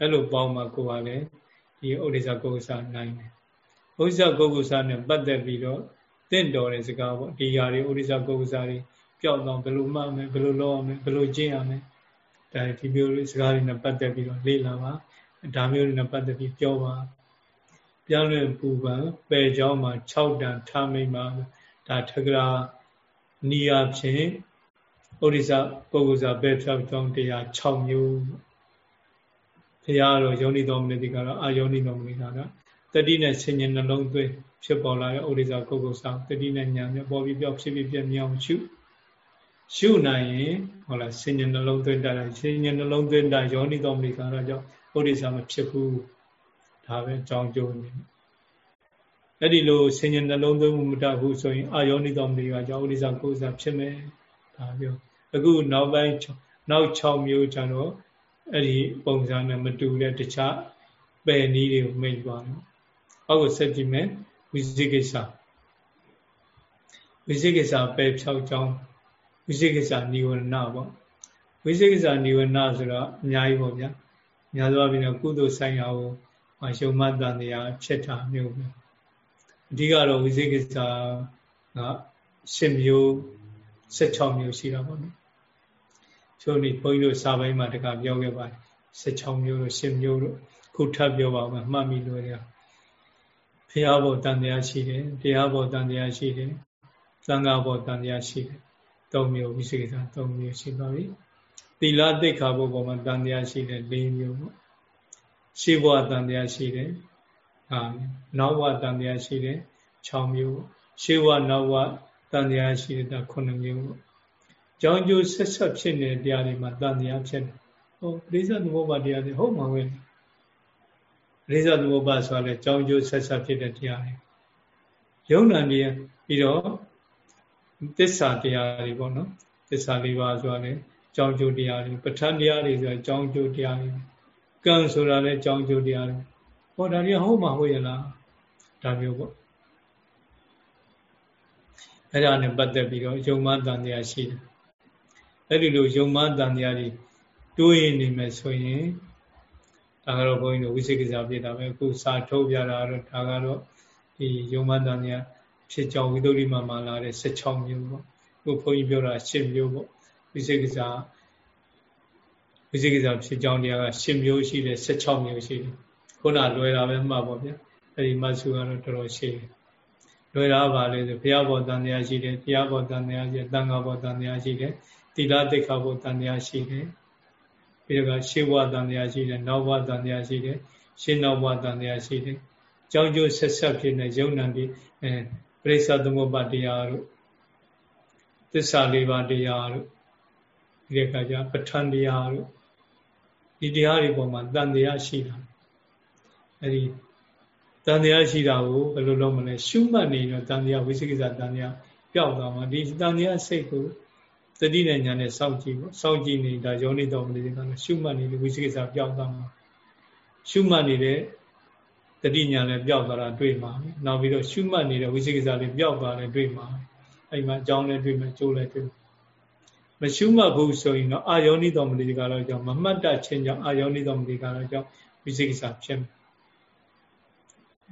အဲ့လိုပေါင်းမှကိုယ်ကလည်းဒီဥရိဇပုဂ္ဂိုလ်စာနိုင်တယ်ဥရိဇပုဂ္ဂိုလ်စာနဲ့ပတ်သက်ပြီးတော့တင့်တော်တဲ့စကားပေါ့ဒီຢာတွေဥရိဇပုဂ္ဂိုလ်စာတွေပျောက်တော့ဘယ်လိုမှမဘယ်လိုလုပ်အောင်ဘယ်လိုကျင့်ရမလဲဒါဒီမျိုးစကားတွေနဲ့ပတ်သက်ပြီးတော့လေ့လာပါဒါမျိုးတွေနဲ့ပတ်သက်ပြီးပြောပါပြောင်းလဲပူပန်ပယ်เจ้าမှာ6တန်ထားမိမှာဒါထကရာနီယာဖြင့် ဩရိစပုဂ္ဂိုလ်စာဘယ်ဖြောက်ကြောင်းတရား6မျိုး ရားတော့ယောနိတော်မနတိကတော့အာယောနိတော်မနတိကတတိနဲ့ဆင်ញနှလုံးသွင်းဖြစ်ပေါ်လာတဲ့ဥဒိစ္စကုတ်ကုတ်စာတတိနဲ့ညာမြပေါ်ပြီးပြောက်ဖြစ်ပြီးပြမြောင်ရှုရှုနိုင်ရင်ဟုတ်လားဆင်ញနှလုံးသွင်းတာဆင်ញနှလုံးသွင်းတာယောနိတော်မနတိကတော့ကြောင့်ဥဒိစ္စမဖြစ်ဘူးဒါပဲအကြောင်းကျိုးနေအဲ့ဒီလိုဆင်ញနှလုံးသွင်းမှုမတတ်ဘူးဆိုရင်အာယောနိတော်မနတိကကြောင့်ဥဒိစ္စကုတ်စာဖြစ်မယ် ဒါပြောအခုနောက်ပိုင်းနောက်6မျိုးကျတော့အဲ့ဒီပုံစံနဲ့မတူတဲ့တခြားပယ်နည်းတွေကိုမိတ်သွားတယ်။အောက်ကိုဆက်ကြည့်မယ်ဝိသိကိစ္စဝိသိကိစ္စပယ်ဖြောက်ကြောင်းဝိသိကိစ္စនិဝရဏပေါ့ဝိသိကိစ္စនិဝရဏဆိုတော့အများကြီးပေါ့ဗျာ။များသောအားဖြင့်ကုသိုလ်ဆိုင်ရာကိုရှုံမတန်တရားဖြစ်တာမျိုးပဲ။အဓိကတော့ဝိသိကိစ္စက10မျိုး 16မျိုးရှိတာပေါ့နော်ချို့နေ့ဘုန်းကြီးတို့စာပိုင်းမှာတခါပြောခဲ့ပါတယ်16မျိုးတို့10မျိုးတို့ခုထပ်ပြောပါမယ်မှတ်မိလို့ရဖះဘောတန်တရားရှိတယ်တရားဘောတန်တရားရှိတယ်သံဃာဘောတန်တရားရှိတယ်၃မျိုးဝိသေက၃မျိုးရှိပါပြီသီလသိက္ခာဘောပေါ်မှာတန်တရားရှိတယ်၄မျိုးပေါ့ရှိဘဝတန်တရားရှိတယ်အာနောက်ဘဝတန်တရားရှိတယ်6မျိုးရှိဘဝနောက်ဘဝ တန်တရားရှိတယ်ဒါ9မျိုးပေါ့ကြောင်းကျိုးဆက်ဆက်ဖြစ်နေတဲ့တရားတွေမှာတန်တရားဖြစ်တယ်ဟောပရိစ္ဆေသမုပ္ပါတရားတွေဟုတ်မှာပဲပရိစ္ဆေသမုပ္ပါဆိုတာလေကြောင်းကျိုးဆက်ဆက်ဖြစ်တဲ့တရားတွေယုံနာနေပြီးတော့သစ္စာတရားတွေပေါ့နော်သစ္စာလေးပါးဆိုတာလေကြောင်းကျိုးတရားတွေပဋ္ဌာန်းတရားတွေဆိုတာကြောင်းကျိုးတရားတွေကံဆိုတာလေကြောင်းကျိုးတရားတွေဟောဒါတွေဟုတ်မှာဟုတ်ရလားဒါမျိုးပေါ့ အဲ့ဒါနဲ့ပတ်သက်ပြီးတော့ယုံမှန်တန်တရားရှိတယ်အဲ့ဒီလိုယုံမှန်တန်တရားတွေတိုးရင်နေမယ်ဆိုရင်ဒါကတော့ဘုန်းကြီးတို့ဝိသေကိစ္စပြတာပဲအခုစာထုတ်ပြတာတော့ဒါကတော့ဒီယုံမှန်တန်တရားဖြစ်ကြောင်းဝိသုဒ္ဓိမှာမှာလာတဲ့16မျိုးပေါ့အခုဘုန်းကြီးပြောတာ10မျိုးပေါ့ဝိသေကိစ္စဝိသေကိစ္စဖြစ်ကြောင်းတရားက10မျိုးရှိတယ်16မျိုးရှိတယ်ခုနလွယ်တာပဲမှတ်ပေါ့ဗျာအဲ့ဒီမဆုကတော့တော်တော်ရှိတယ် လွယ်တာပါလေဆိုဘုရားဘောတန်တရားရှိတယ်တရားဘောတန်တရားရှိတယ်တန်ခါဘောတန်တရားရှိတယ်သီလတိခါဘောတန်တရားရှိတယ်ပြီးတော့ရှေးဘဝတန်တရားရှိတယ်နောက်ဘဝတန်တရားရှိတယ်ရှင်းနောက်ဘဝတန်တရားရှိတယ်ကြောင်းကျိုးဆက်ဆက်ဖြစ်နေယုံ nant ဒီအဲပရိစ္ဆသမုပ္ပါတရားတို့သစ္စာလေးပါးတရားတို့ဒီကကြပဋ္ဌာန်းတရားတို့ဒီတရားတွေပေါ်မှာတန်တရားရှိတာအဲဒီ တန်တရားရှိတာကိုဘယ်လိုလုပ်မလဲရှုမှတ်နေတော့တန်တရားဝိသိကိစ္စတန်တရားပျောက်သွားမှာဒီတန်တရားစိတ်ကိုတတိနဲ့ညာနဲ့စောင့်ကြည့်ပေါ့စောင့်ကြည့်နေဒါယောနိတော်မလေးကရှုမှတ်နေတဲ့ဝိသိကိစ္စပျောက်သွားမှာရှုမှတ်နေတဲ့တတိညာလည်းပျောက်သွားတာတွေ့မှာနောက်ပြီးတော့ရှုမှတ်နေတဲ့ဝိသိကိစ္စလေးပျောက်သွားတယ်တွေ့မှာအဲ့မှာအကြောင်းလည်းတွေ့မယ်ကျိုးလည်းတွေ့မရှုမှတ်ဘူးဆိုရင်တော့အာယောနိတော်မလေးကတော့ကြောင့်မမှတ်တတ်ခြင်းကြောင့်အာယောနိတော်မလေးကတော့ကြောင့်ဝိသိကိစ္စဖြစ်မယ်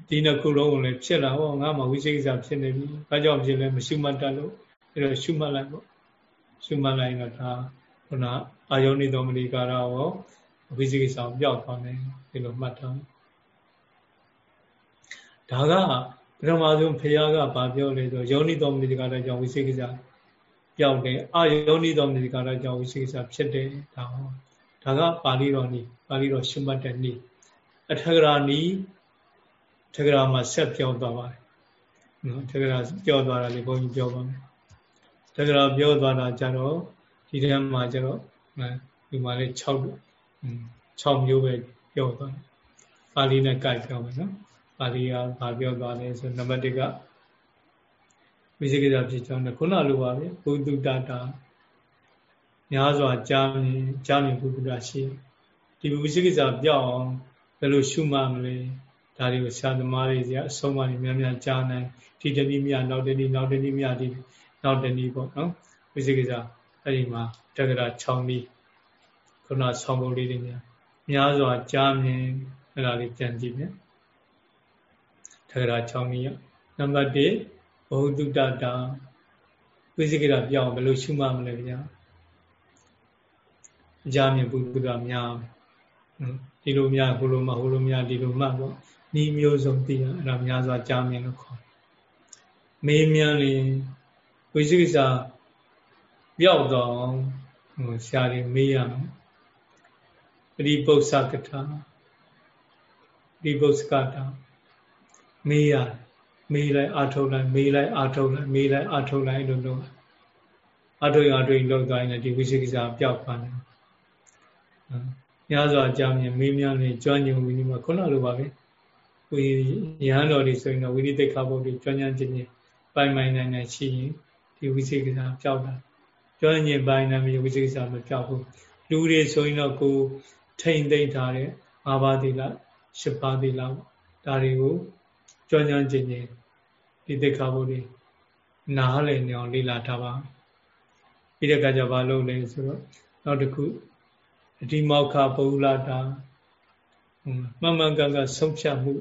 ဒီနှစ်ခုလုံးကိုလည်းဖြစ်လာဟောငါမှဝိသိကိစ္စဖြစ်နေပြီ။ဘာကြောင့်ဖြစ်လဲမရှုမှတ်တတ်လို့အဲ့တော့ရှုမှတ်လိုက်ပေါ့ရှုမှတ်လိုက်တော့ဒါခုနအာယောနိတော်မဏိကာရရောဝိသိကိစ္စပျောက်သွားတယ်ဒီလိုမှတ်ထားဒါကပထမဆုံးဖះကဗာပြောလေဆိုယောနိတော်မဏိကာရကြောင့်ဝိသိကိစ္စပျောက်တယ်အာယောနိတော်မဏိကာရကြောင့်ဝိသိကိစ္စဖြစ်တယ်ဒါဟောဒါကပါဠိတော်နည်းပါဠိတော်ရှုမှတ်တဲ့နည်းအထကရာနည်း ထကရာမှာဆက်ပြောသွားပါတယ်နော်ထကရာပြောသွားတာလေဘုန်းကြီးပြောပါမယ်တကယ်ပြောသွားတာကြတော့ဒီထဲမှာကျတော့ဒီမှာလေး6 6မျိုးပဲပြောသွားတယ်ပါဠိနဲ့ကြိုက်ပြောမယ်နော်ပါဠိကဘာပြောသွားလဲဆိုနံပါတ်1ကဝိသေကိစ္စဖြစ်ကြောင်းနဲ့ခုနလိုပါပဲဘုဒ္ဓတာတာများစွာကြားမြင်ကြားမြင်ဘုဒ္ဓတာရှိဒီဝိသေကိစ္စပြောင်းအောင်ဘယ်လိုရှုမှမလဲ ဒါတွေကိုဆရာသမားတွေကအဆုံးအမများများကြားနိုင်ဒီတနည်းမြနောက်တနည်းနောက်တနည်းမြဒီနောက်တနည်းပေါ့နော်ဝိသေကိစ္စအဲ့ဒီမှာတက္ကရာ6နည်းခုနဆောင်းပုံလေးတွေများများစွာကြားမြင်အဲ့ဒါလေးပြန်ကြည့်မယ်တက္ကရာ6နည်းရနံပါတ်1ဘုဒ္ဓတတာဝိသေကိစ္စပြောင်းဘယ်လိုရှုမှမလဲဗျာကြားမြင်ဘုဒ္ဓများဒီလိုများဟိုလိုမှဟိုလိုများဒီလိုမှပေါ့ ဤမျိုးစုံသိရအဲ့ဒါများစွာကြားမြင်လို့ခေါ်မေးမြန်းရင်ဝိသိကိစ္စပျောက်တော့ဟိုဆရာတွေမေးရမယ်ပရိပု္ပ္ပကထာပရိပု္ပ္ပကထာမေးရမေးလိုက်အာထုတ်လိုက်မေးလိုက်အာထုတ်လိုက်မေးလိုက်အာထုတ်လိုက်လို့လုပ်အာထုတ်ရအာထုတ်လောက်သွားရင်ဒီဝိသေကိစ္စပျောက်သွားတယ်။ညစွာကြောင့်မေးမြန်းနေကြွညုံဝိနည်းမှာခုနလိုပါပဲ။ ဝိရဟန်းတော်တွေဆိုရင်တော့ဝိရိသိက္ခာပုဒ်တွေကြွညံ့ခြင်းချင်းပိုင်ပိုင်နိုင်နိုင်ရှိရင်ဒီဝိသေကိစ္စပျောက်တာ။ကြွညင်ပိုင်နိုင်ပြီးဝိသေကိစ္စမပျောက်ဘူး။လူတွေဆိုရင်တော့ကိုထိမ့်သိမ့်ထားတဲ့၅ပါးသီလ၈ပါးသီလဒါတွေကိုကြွညံ့ခြင်းချင်းဒီသိက္ခာပုဒ်တွေနားလည်နေအောင်လေ့လာထားပါပြီးတဲ့အခါကျဘာလုပ်လဲဆိုတော့နောက်တစ်ခုအဒီမောက္ခပုဂ္ဂလတာမှန်မှန်ကန်ကန်ဆုံးဖြတ်မှု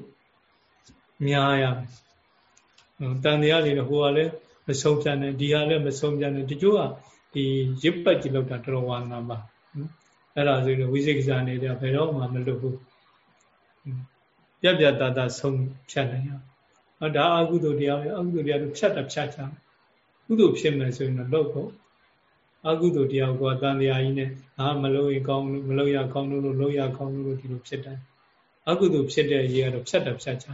များရမယ်တန်တရားတွေဟိုကလည်းမဆုံးဖြတ်နဲ့ဒီဟာလည်းမဆုံးဖြတ်နဲ့ဒီကျိုးကဒီရစ်ပတ်ကြည့်လောက်တာတော်ဝါနာပါအဲ့ဒါဆိုရင်ဝိသေကိစ္စနေတဲ့ဘယ်တော့မှမလွတ်ဘူးပြပြတတဆုံးဖြတ်နိုင်ရဟောဒါအကုသိုလ်တရားပဲအကုသိုလ်တရားတို့ဖြတ်တာဖြတ်ချကုသိုလ်ဖြစ်မယ်ဆိုရင်တော့လောက်ဖို့အကုသိုလ်တရားကိုတန်တရားကြီးနဲ့အာမလို့ရင်ကောင်းလို့မလို့ရကောင်းလို့လို့ရကောင်းလို့ဒီလိုဖြစ်တယ်အကုသိုလ်ဖြစ်တဲ့ရေးကတော့ဖြတ်တာဖြတ်ချ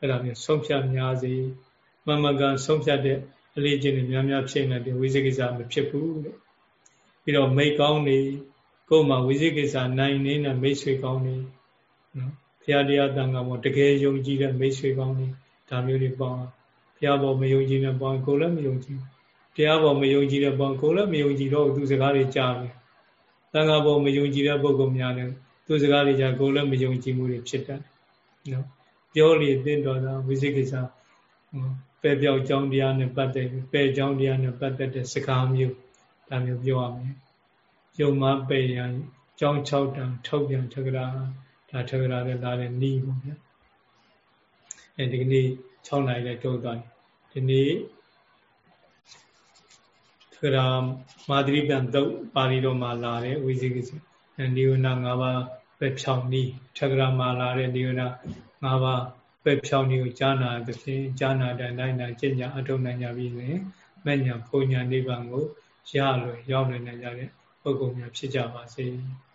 အဲ့ဒါမျိုးဆုံးဖြတ်များစေမမကန်ဆုံးဖြတ်တဲ့အလေးချင်းတွေများများဖြစ်နေတဲ့ဝိသေကိစ္စမဖြစ်ဘူးတဲ့ပြီးတော့မိတ်ကောင်းနေကိုယ်မှာဝိသေကိစ္စနိုင်နေတဲ့မိတ်ဆွေကောင်းနေနော်ဘုရားတရားတန်ခါမှာတကယ်ယုံကြည်တဲ့မိတ်ဆွေကောင်းနေဒါမျိုးတွေပေါ့ဘုရားဘောမယုံကြည်တဲ့ပေါ့ကိုယ်လည်းမယုံကြည်တရားဘောမယုံကြည်တဲ့ပေါ့ကိုယ်လည်းမယုံကြည်တော့သူစကားတွေကြားပြီတန်ခါဘောမယုံကြည်တဲ့ပုဂ္ဂိုလ်များလည်းသူစကားတွေကြားကိုယ်လည်းမယုံကြည်မှုတွေဖြစ်တတ်နော် ပြောလေသင်တော်တာဝိသေကိစ္စပဲပြောက်ကြောင်းတရားနဲ့ပတ်သက်ပဲကြောင်းတရားနဲ့ပတ်သက်တဲ့စကားမျိုးဒါမျိုးပြောရမယ်ယုံမပေရန်ကြောင်း6တန်ထုတ်ပြန်ထကရာဒါထကရာနဲ့လာတဲ့နီးပေါ့ဗျာအဲဒီကနေ့6နိုင်လဲတိုးသွားဒီနေ့ထကရာမာသရိပံသုတ်ပါဠိတော်မှာလာတဲ့ဝိသေကိစ္စနိဝရဏ၅ပါးပဲဖြောင်းနီးထကရာမှာလာတဲ့နိဝရဏ ၅ပါးပဲဖြောင်းနီးကိုကြားနာသဖြင့်ကြားနာတဲ့နိုင်နာကျင့်ကြအထုံနိုင်ကြပြီးရင်မဲ့ညာဘုံညာနိဗ္ဗာန်ကိုရလွယ်ရောက်လွယ်နိုင်ကြတဲ့ပုဂ္ဂိုလ်များဖြစ်ကြပါစေ။